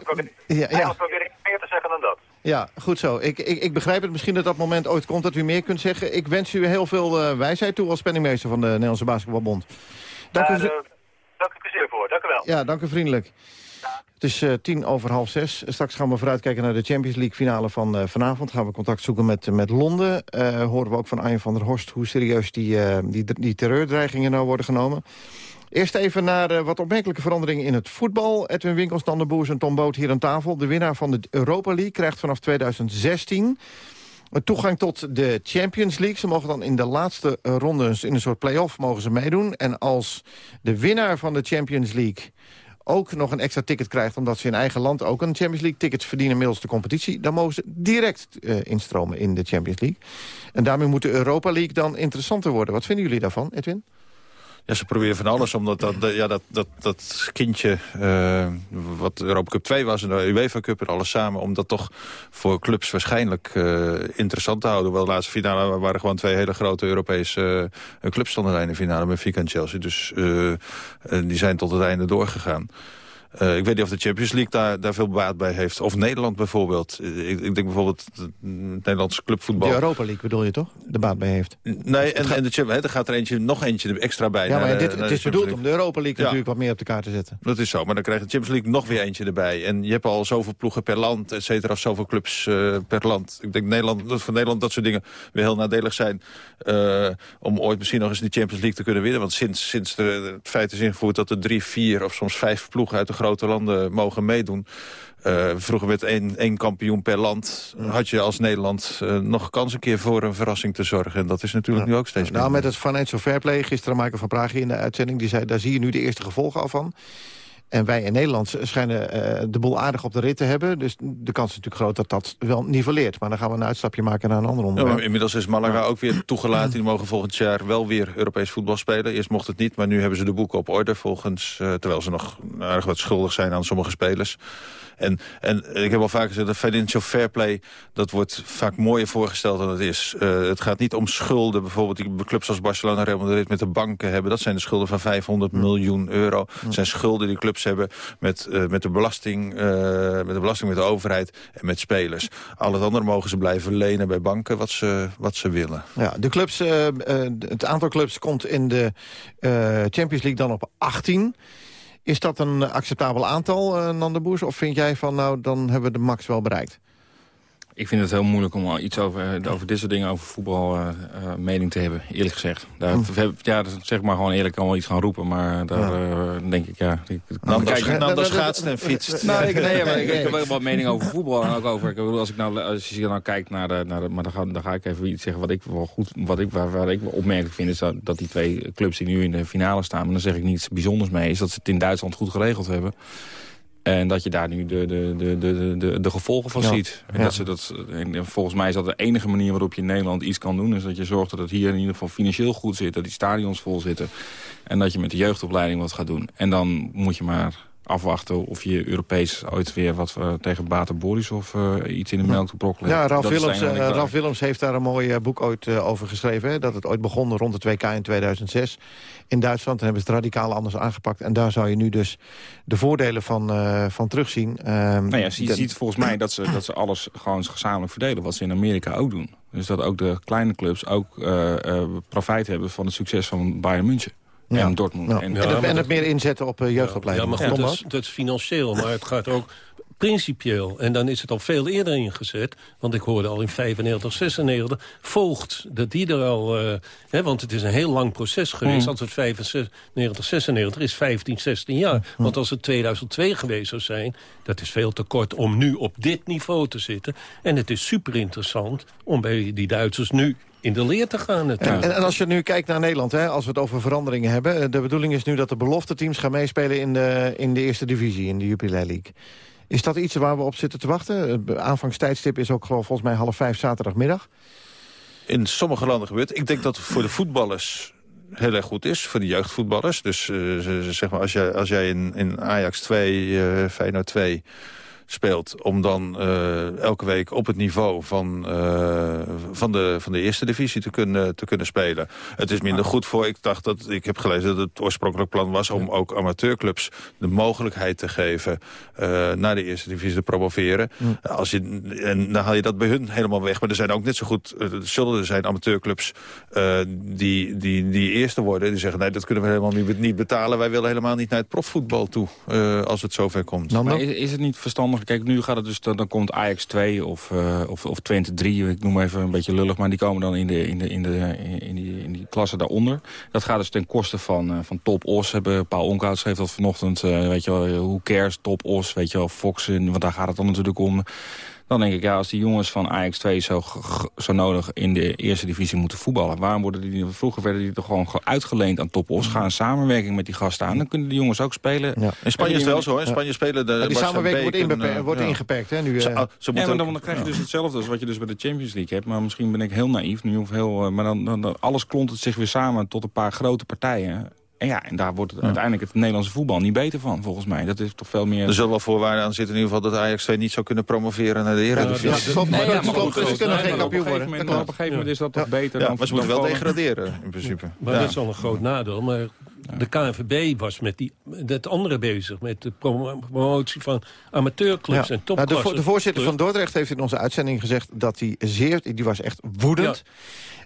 Ja, ja. probeer ik meer te zeggen dan dat. Ja, goed zo. Ik, ik, ik begrijp het misschien dat dat moment ooit komt dat u meer kunt zeggen. Ik wens u heel veel uh, wijsheid toe als penningmeester van de Nederlandse Basketbalbond. Dank u, dank u Ja, dank u vriendelijk. Het is uh, tien over half zes. Straks gaan we vooruitkijken naar de Champions League finale van uh, vanavond. Gaan we contact zoeken met, met Londen. Uh, horen we ook van Arjen van der Horst hoe serieus die, die, die terreurdreigingen nou worden genomen. Eerst even naar wat opmerkelijke veranderingen in het voetbal. Edwin Winkels, Dan de Boers en Tom Boot hier aan tafel. De winnaar van de Europa League krijgt vanaf 2016 toegang tot de Champions League. Ze mogen dan in de laatste ronde in een soort play-off mogen ze meedoen. En als de winnaar van de Champions League ook nog een extra ticket krijgt... omdat ze in eigen land ook een Champions League ticket verdienen... middels de competitie, dan mogen ze direct uh, instromen in de Champions League. En daarmee moet de Europa League dan interessanter worden. Wat vinden jullie daarvan, Edwin? Ja, ze proberen van alles, omdat dat, ja, dat, dat, dat kindje... Uh, wat Europa Cup 2 was en de UEFA Cup en alles samen... om dat toch voor clubs waarschijnlijk uh, interessant te houden. Wel, de laatste finale waren gewoon twee hele grote Europese uh, clubs in de finale... met Fika en Chelsea. Dus die zijn tot het einde doorgegaan. Uh, ik weet niet of de Champions League daar, daar veel baat bij heeft. Of Nederland bijvoorbeeld. Ik, ik denk bijvoorbeeld het Nederlandse clubvoetbal. De Europa League bedoel je toch? De baat bij heeft. Nee, en, en de Champions er gaat er eentje, nog eentje extra bij. Ja, maar dit, het is bedoeld om de Europa League natuurlijk wat meer op de kaart te zetten. Dat is zo, maar dan krijgt de Champions League nog weer eentje erbij. En je hebt al zoveel ploegen per land, et cetera, zoveel clubs uh, per land. Ik denk Nederland, dat voor Nederland dat soort dingen weer heel nadelig zijn. Om ooit misschien nog eens de Champions League te kunnen winnen. Want sinds, sinds de, het feit is ingevoerd dat er drie, vier of soms vijf ploegen uit de grote landen mogen meedoen. Uh, vroeger met één, één kampioen per land had je als Nederland uh, nog kans een keer voor een verrassing te zorgen. En dat is natuurlijk nu ook steeds meer. Nou, met het Financial Fair Play, gisteren Michael van Praag in de uitzending, die zei, daar zie je nu de eerste gevolgen al van. En wij in Nederland schijnen uh, de boel aardig op de rit te hebben. Dus de kans is natuurlijk groot dat dat wel nivelleert. Maar dan gaan we een uitstapje maken naar een ander onderwerp. Ja, inmiddels is Malaga ook weer toegelaten. Die mogen volgend jaar wel weer Europees voetbal spelen. Eerst mocht het niet, maar nu hebben ze de boeken op orde. Volgens, uh, terwijl ze nog aardig wat schuldig zijn aan sommige spelers. En, en ik heb al vaak gezegd, de financial fair play... dat wordt vaak mooier voorgesteld dan het is. Uh, het gaat niet om schulden. Bijvoorbeeld die clubs als Barcelona Real Madrid met de banken hebben. Dat zijn de schulden van 500 miljoen euro. Dat zijn schulden die clubs hebben met, uh, met, de belasting, uh, met de belasting met de overheid en met spelers. Al het andere mogen ze blijven lenen bij banken wat ze, wat ze willen. Ja, de clubs, het aantal clubs komt in de Champions League dan op 18... Is dat een acceptabel aantal, uh, Nanderboers? Of vind jij van, nou, dan hebben we de max wel bereikt? Ik vind het heel moeilijk om iets over, over dit soort dingen, over voetbal, uh, uh, mening te hebben, eerlijk gezegd. Daar, hm. Ja, zeg maar gewoon eerlijk, kan wel iets gaan roepen, maar daar ja. uh, denk ik, ja... Ik, Nando schaatst en fietst. Nou, ik, nee, maar ik, ik, heb wel wat mening over voetbal en ook over... Ik bedoel, als, ik nou, als je nou kijkt naar de... Naar de maar dan ga, dan ga ik even iets zeggen wat ik wel goed... Wat ik, waar, waar ik opmerkelijk vind, is dat, dat die twee clubs die nu in de finale staan... maar dan zeg ik niets bijzonders mee, is dat ze het in Duitsland goed geregeld hebben. En dat je daar nu de, de, de, de, de, de gevolgen van ziet. En dat ze dat, en volgens mij is dat de enige manier waarop je in Nederland iets kan doen. Is dat je zorgt dat het hier in ieder geval financieel goed zit. Dat die stadions vol zitten. En dat je met de jeugdopleiding wat gaat doen. En dan moet je maar afwachten of je Europees ooit weer wat uh, tegen Baten Boris of uh, iets in de melk te brokkelen. Ja, Ralf Willems, uh, Ralf Willems heeft daar een mooi boek ooit over geschreven. Hè, dat het ooit begon rond de 2K in 2006 in Duitsland. Dan hebben ze het radicaal anders aangepakt. En daar zou je nu dus de voordelen van, van terugzien. Um, nou ja, je ziet volgens mij dat ze, dat ze alles gewoon gezamenlijk verdelen. Wat ze in Amerika ook doen. Dus dat ook de kleine clubs ook profijt hebben van het succes van Bayern München ja. Dortmund. En, en, het, meer inzetten op uh, jeugdopleiding. Ja, maar goed, dat is, dat is, financieel. Maar het gaat ook principieel, en dan is het al veel eerder ingezet... want ik hoorde al in 95, 96, volgt dat die er al... Uh, hè, want het is een heel lang proces geweest. Mm. Als het 95, 96 is 15, 16 jaar. Mm. Want als het 2002 geweest zou zijn... dat is veel te kort om nu op dit niveau te zitten. En het is super interessant om bij die Duitsers nu in de leer te gaan En, en, als je nu kijkt naar Nederland, hè, als we het over veranderingen hebben... Eh, de bedoeling is nu dat de belofte teams gaan meespelen in de, in de eerste divisie, in de Jupiler League. Is dat iets waar we op zitten te wachten? Het aanvangstijdstip is ook geloof, volgens mij half vijf zaterdagmiddag. In sommige landen gebeurt. Ik denk dat voor de voetballers heel erg goed is voor de jeugdvoetballers. Dus uh, zeg maar, als jij, als jij in, in Ajax 2, uh, Feyenoord 2 speelt... om dan uh, elke week op het niveau van, uh, van, de, van de eerste divisie te kunnen, te kunnen spelen. Het is minder goed voor... Ik dacht dat ik heb gelezen dat het oorspronkelijk plan was... om ook amateurclubs de mogelijkheid te geven... Uh, naar de eerste divisie te promoveren. Als je, en dan haal je dat bij hun helemaal weg. Maar er zijn ook net zo goed... er zullen er zijn amateurclubs die, die, die eerste worden. Die zeggen, nee, dat kunnen we helemaal niet, niet betalen. Wij willen helemaal niet naar het profvoetbal toe. als het zover komt. Maar is, is het niet verstandig Kijk, nu gaat het dus, dan, komt Ajax 2 of, uh, of, of Twente 3. Ik noem even een beetje lullig, maar die komen dan in, de, in, de, in, de, in, die, in die klasse daaronder. Dat gaat dus ten koste van, uh, van Top Os. Hebben, Paul Onkhout schreef dat vanochtend. Uh, weet je wel, hoe cares Top Os, weet je wel, Fox. Want daar gaat het dan natuurlijk om. Dan denk ik, ja, als die jongens van Ajax2 zo, zo nodig in de eerste divisie moeten voetballen... waarom worden die, vroeger werden die toch gewoon uitgeleend aan Topos? Gaan een samenwerking met die gasten aan, dan kunnen die jongens ook spelen. Ja. In Spanje is het wel zo, in Spanje spelen de... die samenwerking wordt, uh, wordt ingeperkt, hè? Nu, uh, ja, maar dan, dan, krijg je dus hetzelfde als wat je dus bij de Champions League hebt. Maar misschien ben ik heel naïef nu, of heel, uh, maar dan, dan, dan alles klont het zich weer samen tot een paar grote partijen. En ja, en daar wordt het uiteindelijk het Nederlandse voetbal niet beter van, volgens mij. Dat is toch veel meer... Er zullen wel voorwaarden aan zitten in ieder geval dat Ajax 2 niet zou kunnen promoveren naar de Eredivisie. Ja, ja, nee, ja, maar goed, ze kunnen geen kampioen worden. Op een gegeven moment is dat toch beter dan... maar ze moeten wel degraderen, in principe. Maar dat is al een groot nadeel. Maar de KNVB was met die, dat andere bezig. Met de promotie van amateurclubs en topklassen. de, de, voorzitter van Dordrecht heeft in onze uitzending gezegd... dat hij zeer, die was echt woedend...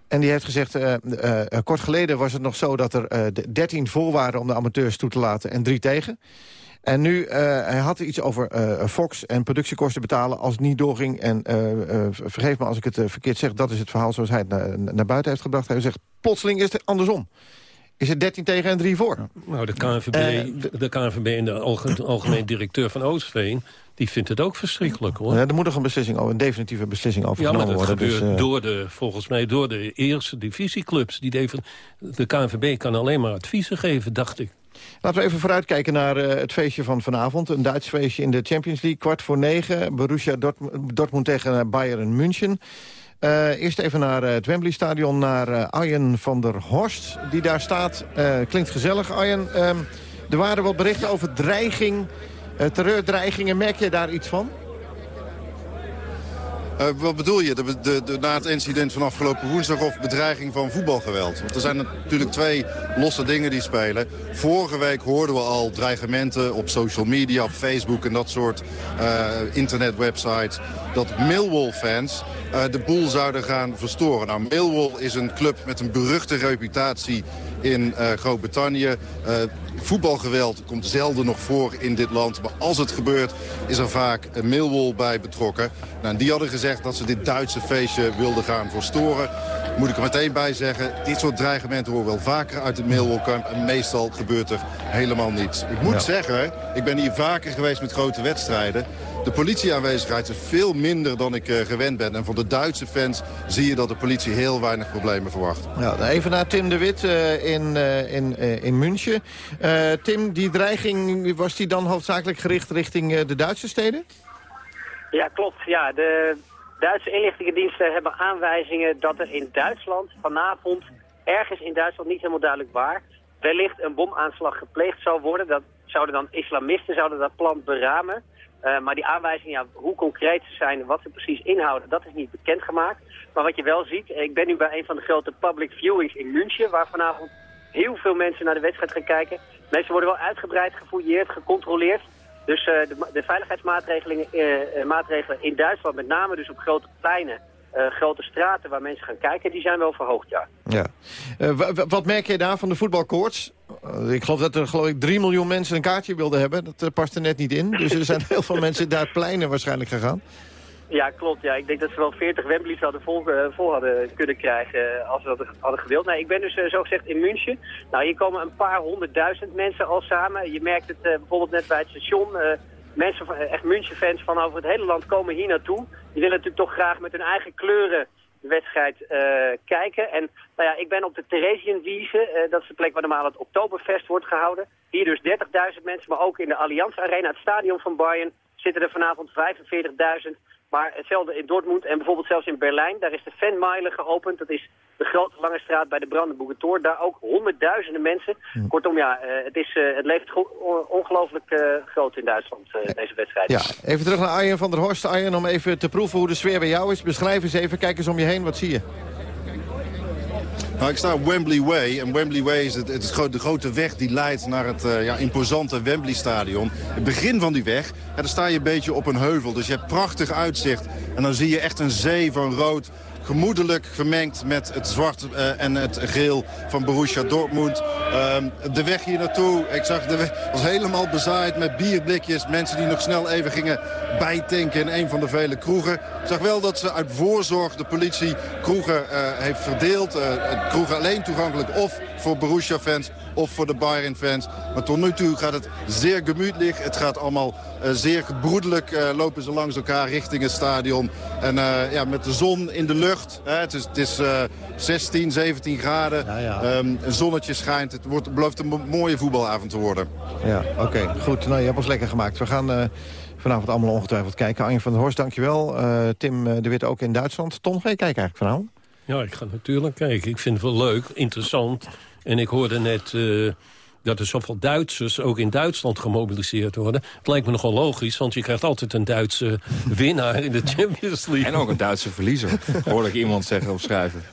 En die heeft gezegd, uh, uh, kort geleden was het nog zo dat er 13 voor waren om de amateurs toe te laten en drie tegen. En nu, hij had iets over Fox en productiekosten betalen als het niet doorging. En vergeef me als ik het verkeerd zeg, dat is het verhaal zoals hij het naar buiten heeft gebracht. Hij zegt, plotseling is het andersom is het 13 tegen en 3 voor. Nou, de KNVB, de KNVB en de algemeen directeur van Oostveen... die vindt het ook verschrikkelijk, hoor. Ja, er moet nog een, beslissing over, een definitieve beslissing over ja, genomen worden. Dus, uh... door de, volgens mij door de eerste divisieclubs. Die de, de KNVB kan alleen maar adviezen geven, dacht ik. Laten we even vooruitkijken naar uh, het feestje van vanavond. Een Duits feestje in de Champions League. Kwart voor negen. Borussia Dortmund, Dortmund tegen Bayern München. Uh, eerst even naar uh, het Wembley-stadion, naar uh, Arjen van der Horst, die daar staat. klinkt gezellig, Arjen. Um, er waren wat berichten over dreiging, terreurdreigingen. Merk je daar iets van? Uh, wat bedoel je? De, de, na het incident van afgelopen woensdag of bedreiging van voetbalgeweld? Want er zijn natuurlijk twee losse dingen die spelen. Vorige week hoorden we al dreigementen op social media, op Facebook en dat soort uh, internetwebsites. Dat Millwall-fans uh, de boel zouden gaan verstoren. Nou, Millwall is een club met een beruchte reputatie in Groot-Brittannië. Voetbalgeweld komt zelden nog voor in dit land. Maar als het gebeurt, is er vaak een Millwall bij betrokken. Nou, die hadden gezegd dat ze dit Duitse feestje wilden gaan verstoren. Moet ik er meteen bij zeggen, dit soort dreigementen horen wel vaker uit het Millwall-kamp. En meestal gebeurt er helemaal niets. Ik moet zeggen, ik ben hier vaker geweest met grote wedstrijden. De politieaanwezigheid is veel minder dan ik uh, gewend ben. En van de Duitse fans zie je dat de politie heel weinig problemen verwacht. Ja, even naar Tim de Wit uh, in, uh, in, in München. Tim, die dreiging, was die dan hoofdzakelijk gericht richting de Duitse steden? Ja, klopt. Ja, de Duitse inlichtingendiensten hebben aanwijzingen dat er in Duitsland vanavond, ergens in Duitsland, niet helemaal duidelijk waar, wellicht een bomaanslag gepleegd zou worden. Dat zouden dan islamisten zouden dat plan beramen. Uh, maar die aanwijzingen, ja, hoe concreet ze zijn, wat ze precies inhouden, dat is niet bekendgemaakt. Maar wat je wel ziet, ik ben nu bij een van de grote public viewings in München, waar vanavond heel veel mensen naar de wedstrijd gaan kijken. Mensen worden wel uitgebreid gefouilleerd, gecontroleerd. Dus uh, de, de, veiligheidsmaatregelen uh, maatregelen in Duitsland, met name dus op grote pleinen, grote straten waar mensen gaan kijken, die zijn wel verhoogd, ja. ja. wat merk je daar van de voetbalkoorts? Eh, ik geloof dat er geloof ik 3 miljoen mensen een kaartje wilden hebben. Dat past er net niet in. Dus er zijn heel veel mensen daar pleinen waarschijnlijk gegaan. Ja, klopt. Ja. Ik denk dat ze wel 40 Wembleys hadden vol, uh, vol hadden kunnen krijgen als ze dat hadden gewild. Nee, ik ben dus uh, zo gezegd in München. Nou, hier komen een paar honderdduizend mensen al samen. Je merkt het bijvoorbeeld net bij het station. mensen, echt München-fans van over het hele land komen hier naartoe. Die willen natuurlijk toch graag met hun eigen kleuren wedstrijd uh, kijken. En nou ja, ik ben op de Theresienwiese, dat is de plek waar normaal het Oktoberfest wordt gehouden. Hier dus 30.000 mensen, maar ook in de Allianz Arena, het stadion van Bayern, zitten er vanavond 45.000. Maar hetzelfde in Dortmund en bijvoorbeeld zelfs in Berlijn. Daar is de Fanmeile geopend. Dat is de grote lange straat bij de Brandenburger Tor. Daar ook honderdduizenden mensen. Hm. Kortom, ja, uh, het, is, uh, het leeft ongelooflijk uh, groot in Duitsland, deze wedstrijd. Ja, even terug naar Arjen van der Horst. Arjen, om even te proeven hoe de sfeer bij jou is. Beschrijf eens even, kijk eens om je heen. Wat zie je? Nou, ik sta op Wembley Way. En Wembley Way is het, de grote weg die leidt naar het uh, ja, imposante Wembley Stadion. Het begin van die weg, ja, daar sta je een beetje op een heuvel. Dus je hebt prachtig uitzicht. En dan zie je echt een zee van rood gemoedelijk gemengd met het zwart uh, en het geel van Borussia Dortmund. Uh, de weg hier naartoe, ik zag de weg, was helemaal bezaaid met bierblikjes. Mensen die nog snel even gingen bijtanken in een van de vele kroegen. Ik zag wel dat ze uit voorzorg de politie kroegen uh, heeft verdeeld. Uh, kroegen alleen toegankelijk of voor Borussia-fans of voor de Bayern-fans. Maar tot nu toe gaat het zeer gemütlich. Het gaat allemaal uh, zeer gebroedelijk. Uh, lopen ze langs elkaar richting het stadion. En uh, ja, met de zon in de lucht. het is, het is 16, 17 graden. Ja, ja. Um, een zonnetje schijnt. Het wordt, belooft een mooie voetbalavond te worden. Ja, oké. Okay, goed. Nou, je hebt ons lekker gemaakt. We gaan vanavond allemaal ongetwijfeld kijken. Arjen van der Horst, dankjewel. Tim de Wit ook in Duitsland. Tom, ga je kijken eigenlijk vanavond? Ja, ik ga natuurlijk kijken. Ik vind het wel leuk, interessant. En ik hoorde net uh, dat er zoveel Duitsers ook in Duitsland gemobiliseerd worden. Het lijkt me nogal logisch, want je krijgt altijd een Duitse winnaar in de Champions League. En ook een Duitse verliezer, hoor ik iemand zeggen of schrijven.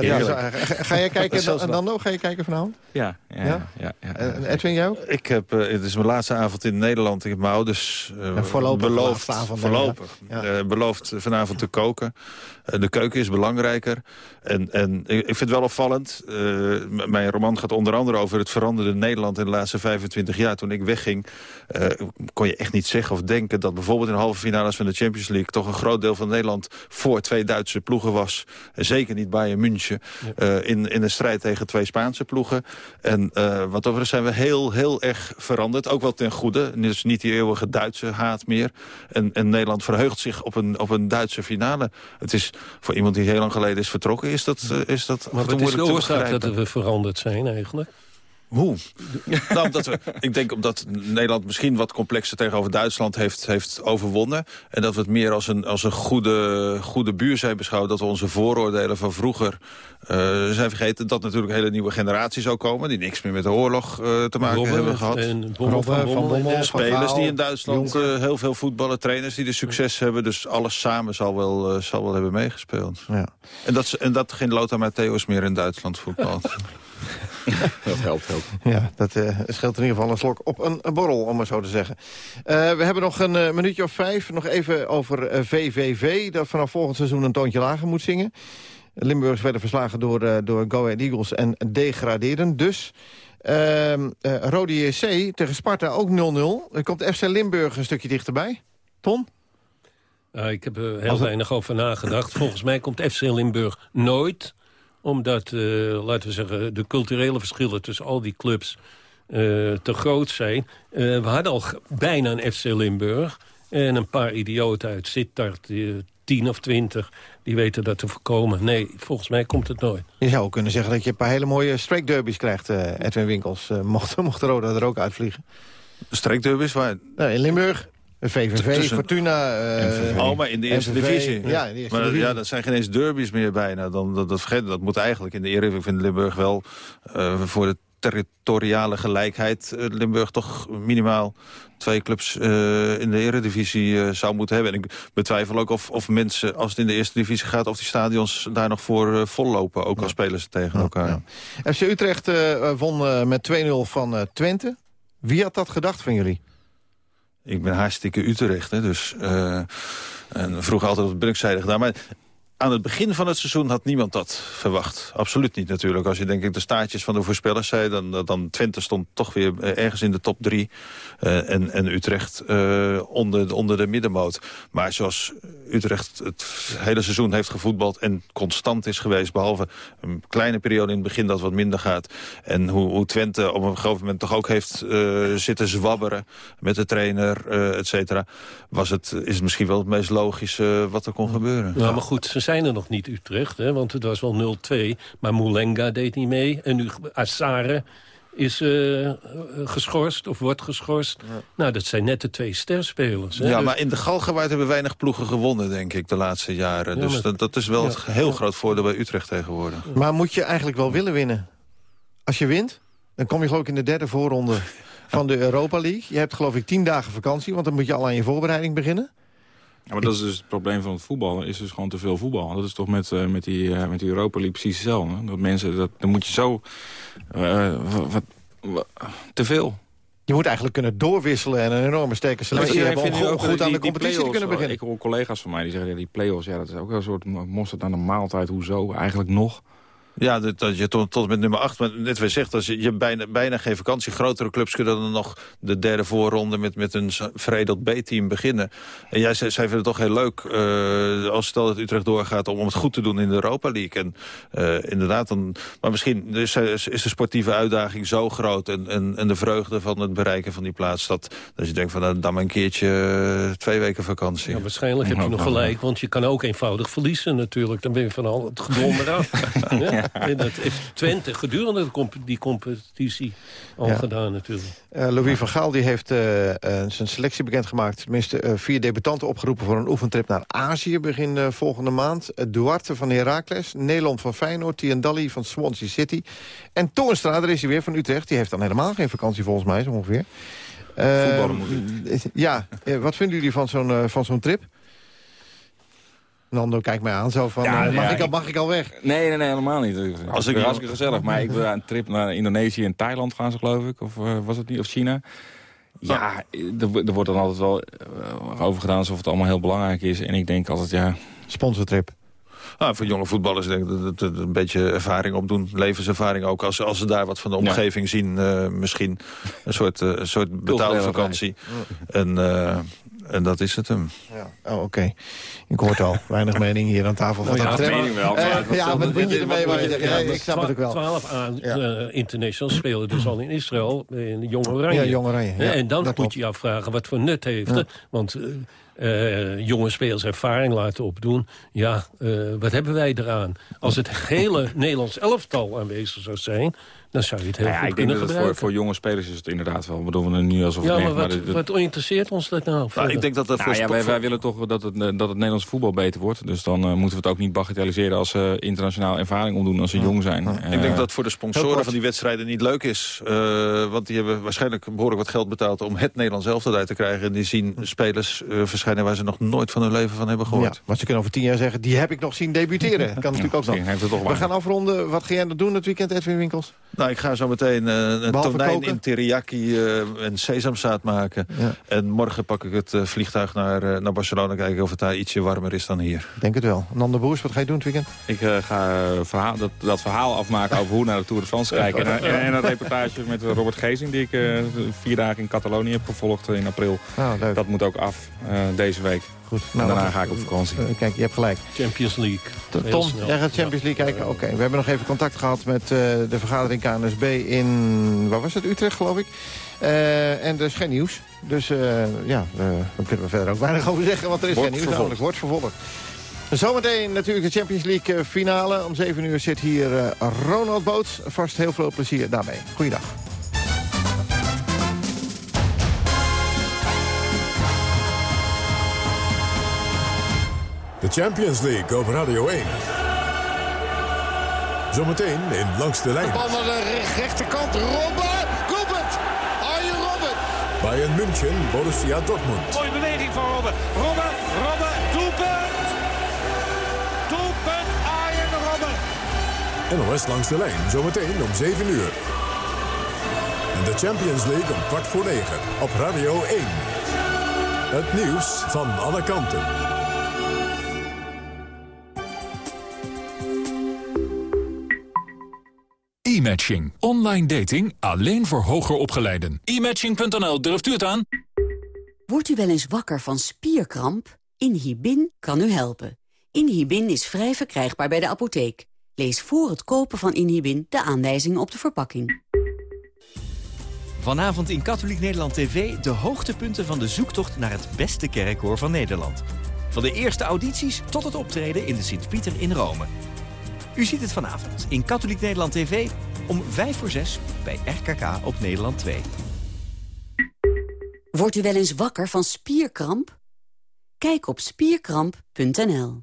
Ja, ja, ga jij kijken dan, dan nog? Ga je kijken vanavond? Ja. ja, ja? ja, ja uh, Edwin, jou? Ik heb, uh, het is mijn laatste avond in Nederland. Ik heb mijn ouders uh, voorlopig beloofd, avond, voorlopig, beloofd vanavond te koken. de keuken is belangrijker. En, en ik vind het wel opvallend. mijn roman gaat onder andere over het veranderde Nederland in de laatste 25 jaar. Toen ik wegging, kon je echt niet zeggen of denken dat bijvoorbeeld in de halve finales van de Champions League toch een groot deel van Nederland voor twee Duitse ploegen was. Zeker niet Bayern München. Uh, in, in een strijd tegen twee Spaanse ploegen. En uh, wat overigens zijn we heel, heel erg veranderd. Ook wel ten goede. Dus niet die eeuwige Duitse haat meer. En, en Nederland verheugt zich op een, op een Duitse finale. Het is voor iemand die heel lang geleden is vertrokken... is dat, uh, is dat maar wat is de oorzaak dat we veranderd zijn eigenlijk? Hoe? nou, omdat we, ik denk omdat Nederland misschien wat complexer tegenover Duitsland heeft, heeft overwonnen. En dat we het meer als een, als een goede, goede buur zijn beschouwen. Dat we onze vooroordelen van vroeger uh, zijn vergeten. Dat natuurlijk hele nieuwe generaties ook komen. Die niks meer met de oorlog uh, te maken hebben gehad. En Robben, van Bommel, Spelers die in Duitsland uh, heel veel voetballen. Trainers die er succes hebben. Dus alles samen zal wel, zal wel hebben meegespeeld. Ja. En, dat, en dat geen Lothar Matthäus meer in Duitsland voetbalt. dat helpt, helpt. Ja, dat uh, scheelt in ieder geval een slok op een, een borrel, om maar zo te zeggen. Uh, we hebben nog een uh, minuutje of vijf. Nog even over VVV, dat vanaf volgend seizoen een toontje lager moet zingen. Limburgers werden verslagen door, door Go Ahead Eagles en degradeerden. Dus ehm, Rode JC tegen Sparta ook 0-0. Er komt FC Limburg een stukje dichterbij. Ton? ik heb er heel weinig over nagedacht. Volgens mij komt FC Limburg nooit omdat, uh, laten we zeggen, de culturele verschillen tussen al die clubs uh, te groot zijn. Uh, we hadden al bijna een FC Limburg. En een paar idioten uit Sittard, tien of twintig, die weten dat te voorkomen. Nee, volgens mij komt het nooit. Je zou kunnen zeggen dat je een paar hele mooie streekderbies krijgt, Edwin Winkels. mocht, mocht Roda er ook uitvliegen. Streekderbies? Waar? in Limburg. VVV, Tussen... Fortuna... Uh, oh, maar in de eerste divisie. Ja, in de eerste maar divisie. ja, dat zijn geen eens derbies meer bijna. Dan, dat, dat, vergeet, dat moet eigenlijk in de Eredivisie. Ik vind Limburg wel uh, voor de territoriale gelijkheid... Uh, Limburg toch minimaal twee clubs uh, in de eredivisie uh, zou moeten hebben. En ik betwijfel ook of, of mensen, als het in de eerste divisie gaat... of die stadions daar nog voor uh, vollopen. Ook ja. al spelen ze tegen ja, elkaar. Ja. FC Utrecht won met 2-0 van Twente. Wie had dat gedacht van jullie? Ik ben hartstikke Utrecht, hè, dus... Uh, en vroeger altijd op de Brugzijde gedaan. Maar aan het begin van het seizoen had niemand dat verwacht. Absoluut niet natuurlijk. Als je denk ik de staartjes van de voorspellers zei... dan, dan Twente stond toch weer ergens in de top drie. en, en Utrecht onder, onder de middenmoot. Maar zoals Utrecht het hele seizoen heeft gevoetbald... en constant is geweest, behalve een kleine periode in het begin dat wat minder gaat. En hoe, hoe Twente op een gegeven moment toch ook heeft zitten zwabberen... met de trainer, et cetera, was het, is het misschien wel het meest logische wat er kon gebeuren. Nou, maar goed, ze zijn er nog niet Utrecht, hè, want het was wel 0-2. Maar Moulenga deed niet mee. En nu Assare is uh, geschorst of wordt geschorst. Nou, dat zijn net de twee sterspelers. Hè? Ja, maar in de Galgenwaard hebben weinig ploegen gewonnen, denk ik, de laatste jaren. dus dat, dat, is wel een heel groot voordeel bij Utrecht tegenwoordig. Maar moet je eigenlijk wel willen winnen? Als je wint, dan kom je geloof ik in de derde voorronde van de Europa League. Je hebt geloof ik tien dagen vakantie, want dan moet je al aan je voorbereiding beginnen. Ja, maar dat is dus het probleem van het voetbal. is dus gewoon te veel voetbal. Dat is toch met, uh, met, die, uh, met die Europa League precies hetzelfde. Dat mensen, dat, dan moet je zo... Uh, wat, wat, te veel. Je moet eigenlijk kunnen doorwisselen en een enorme sterke selectie ja, hebben... om goed, goed aan de competitie te kunnen beginnen. Ik hoor collega's van mij die zeggen, ja, die play-offs... Ja, dat is ook wel een soort mosterd aan de maaltijd. Hoezo? Eigenlijk nog... Ja, dat, dat je tot, tot met nummer 8, maar net weer zegt, als je, je bijna, bijna geen vakantie. Grotere clubs kunnen dan nog de derde voorronde met, met een veredeld B-team beginnen. En jij zei, zij vinden het toch heel leuk, uh, als stel dat Utrecht doorgaat, om, om het goed te doen in de Europa League. En uh, inderdaad, dan, maar misschien is, is de sportieve uitdaging zo groot en, en, en de vreugde van het bereiken van die plaats, dat, dat je denkt van nou, dan maar een keertje uh, twee weken vakantie. Ja, waarschijnlijk heb je nog gelijk, want je kan ook eenvoudig verliezen natuurlijk. Dan ben je van al het gedwongen eraf. ja. En dat heeft Twente gedurende die competitie al gedaan natuurlijk. Uh, Louis van Gaal die heeft uh, uh, zijn selectie bekendgemaakt. Tenminste vier debutanten opgeroepen voor een oefentrip naar Azië begin volgende maand. Duarte van Heracles, Nederland van Feyenoord, Tiendalli van Swansea City. En Toornstra, daar is hij weer van Utrecht. Die heeft dan helemaal geen vakantie volgens mij zo ongeveer. Voetballen moet Ja, wat vinden jullie van zo'n van zo'n trip? Nando kijkt mij aan, zo van, ja, uh, mag, ik al, mag ik al weg? Nee, nee, nee helemaal niet. Als ik hartstikke gezellig, maar ik wil een trip naar Indonesië en Thailand gaan ze, geloof ik. Of uh, was het niet? Of China. Ja, er, er wordt dan altijd wel uh, over gedaan alsof het allemaal heel belangrijk is. En ik denk altijd, ja... Sponsortrip. Nou, voor jonge voetballers denk ik dat het een beetje ervaring opdoen. Levenservaring ook. Als, als ze daar wat van de omgeving ja. zien. Uh, misschien een soort, uh, een soort betaalde vakantie. En, uh, en dat is het hem. Ja. Oh, oké. Okay. Ik hoor het al. Weinig mening hier aan tafel. Van oh, ja, mening wel. Uh, ja, wat ben je ermee? Waar je zegt, ja, ik snap het ook wel. 12 aan ja. uh, internationals spelen dus al in Israël. In de Jong Oranje. Ja, Jong Oranje. Ja, en dan moet je je afvragen wat voor nut heeft het. Want... Uh, uh, jonge spelers ervaring laten opdoen. Ja, uh, wat hebben wij eraan? Als het hele Nederlands elftal aanwezig zou zijn dan zou je het heel nou ja, goed ik kunnen denk dat gebruiken. voor, voor jonge spelers is het inderdaad wel. Bedoel, we nu alsof ja, het maar wat, maar wat interesseert ons dat nou? nou ik denk dat dat nou, ja, wij, wij, willen toch dat het, dat het Nederlands voetbal beter wordt. Dus dan uh, moeten we het ook niet bagatelliseren als ze uh, internationaal ervaring opdoen als ze jong zijn. Uh, ik denk dat het voor de sponsoren van die wedstrijden niet leuk is. Uh, want die hebben waarschijnlijk behoorlijk wat geld betaald om het Nederlands elftal uit te krijgen. En die zien spelers verschijnen waar ze nog nooit van hun leven van hebben gehoord. Ja, maar ze kunnen over tien jaar zeggen, die heb ik nog zien debuteren. kan natuurlijk ook nog. We gaan afronden. Wat ga jij doen het weekend, Edwin Winkels? Nou, ik ga zo meteen een, een tonijn koken? in teriyaki uh, en sesamzaad maken. Ja. En morgen pak ik het uh, vliegtuig naar, uh, naar Barcelona... kijken of het daar ietsje warmer is dan hier. Denk het wel. Nando Boers, wat ga je doen het weekend? Ik ga verhaal, dat, dat verhaal afmaken over hoe naar de Tour de France kijken. En, en, en, een reportage met Robert Gezing... die ik vier dagen in Catalonië heb gevolgd in april. Oh, dat moet ook af deze week. Goed. Nou, daarna ga ik op vakantie. Uh, kijk, je hebt gelijk. Champions League. Tom, jij gaat Champions League kijken? Oké, okay. we hebben nog even contact gehad met uh, de vergadering KNSB in... Waar was het? Utrecht, geloof ik. Uh, en er is geen nieuws. Dus ja, daar kunnen we verder ook weinig over zeggen. Want er is wordt geen nieuws, namelijk wordt vervolgd. Zometeen natuurlijk de Champions League finale. Om 7 uur zit hier Ronald Boots. Vast heel veel plezier daarmee. Goeiedag. Champions League op Radio 1. Zometeen in Langs de Lijn. De bal naar de rechterkant. Robben! Robben! Arjen Robben! Bayern München, Borussia Dortmund. Mooie beweging van Robben. Robben, Robben, doelpunt! Doelpunt Arjen Robben! NOS Langs de Lijn, zometeen om 7 uur. En de Champions League om kwart voor 9 op Radio 1. Het nieuws van alle kanten. E-matching. Online dating alleen voor hoger opgeleiden. E-matching.nl, durft u het aan? Wordt u wel eens wakker van spierkramp? Inhibin kan u helpen. Inhibin is vrij verkrijgbaar bij de apotheek. Lees voor het kopen van Inhibin de aanwijzingen op de verpakking. Vanavond in Katholiek Nederland TV de hoogtepunten van de zoektocht naar het beste kerkkoor van Nederland. Van de eerste audities tot het optreden in de Sint-Pieter in Rome. U ziet het vanavond in Katholiek Nederland TV om 5 voor 6 bij RKK op Nederland 2. Wordt u wel eens wakker van spierkramp? Kijk op spierkramp.nl.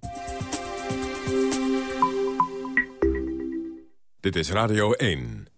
Dit is Radio 1.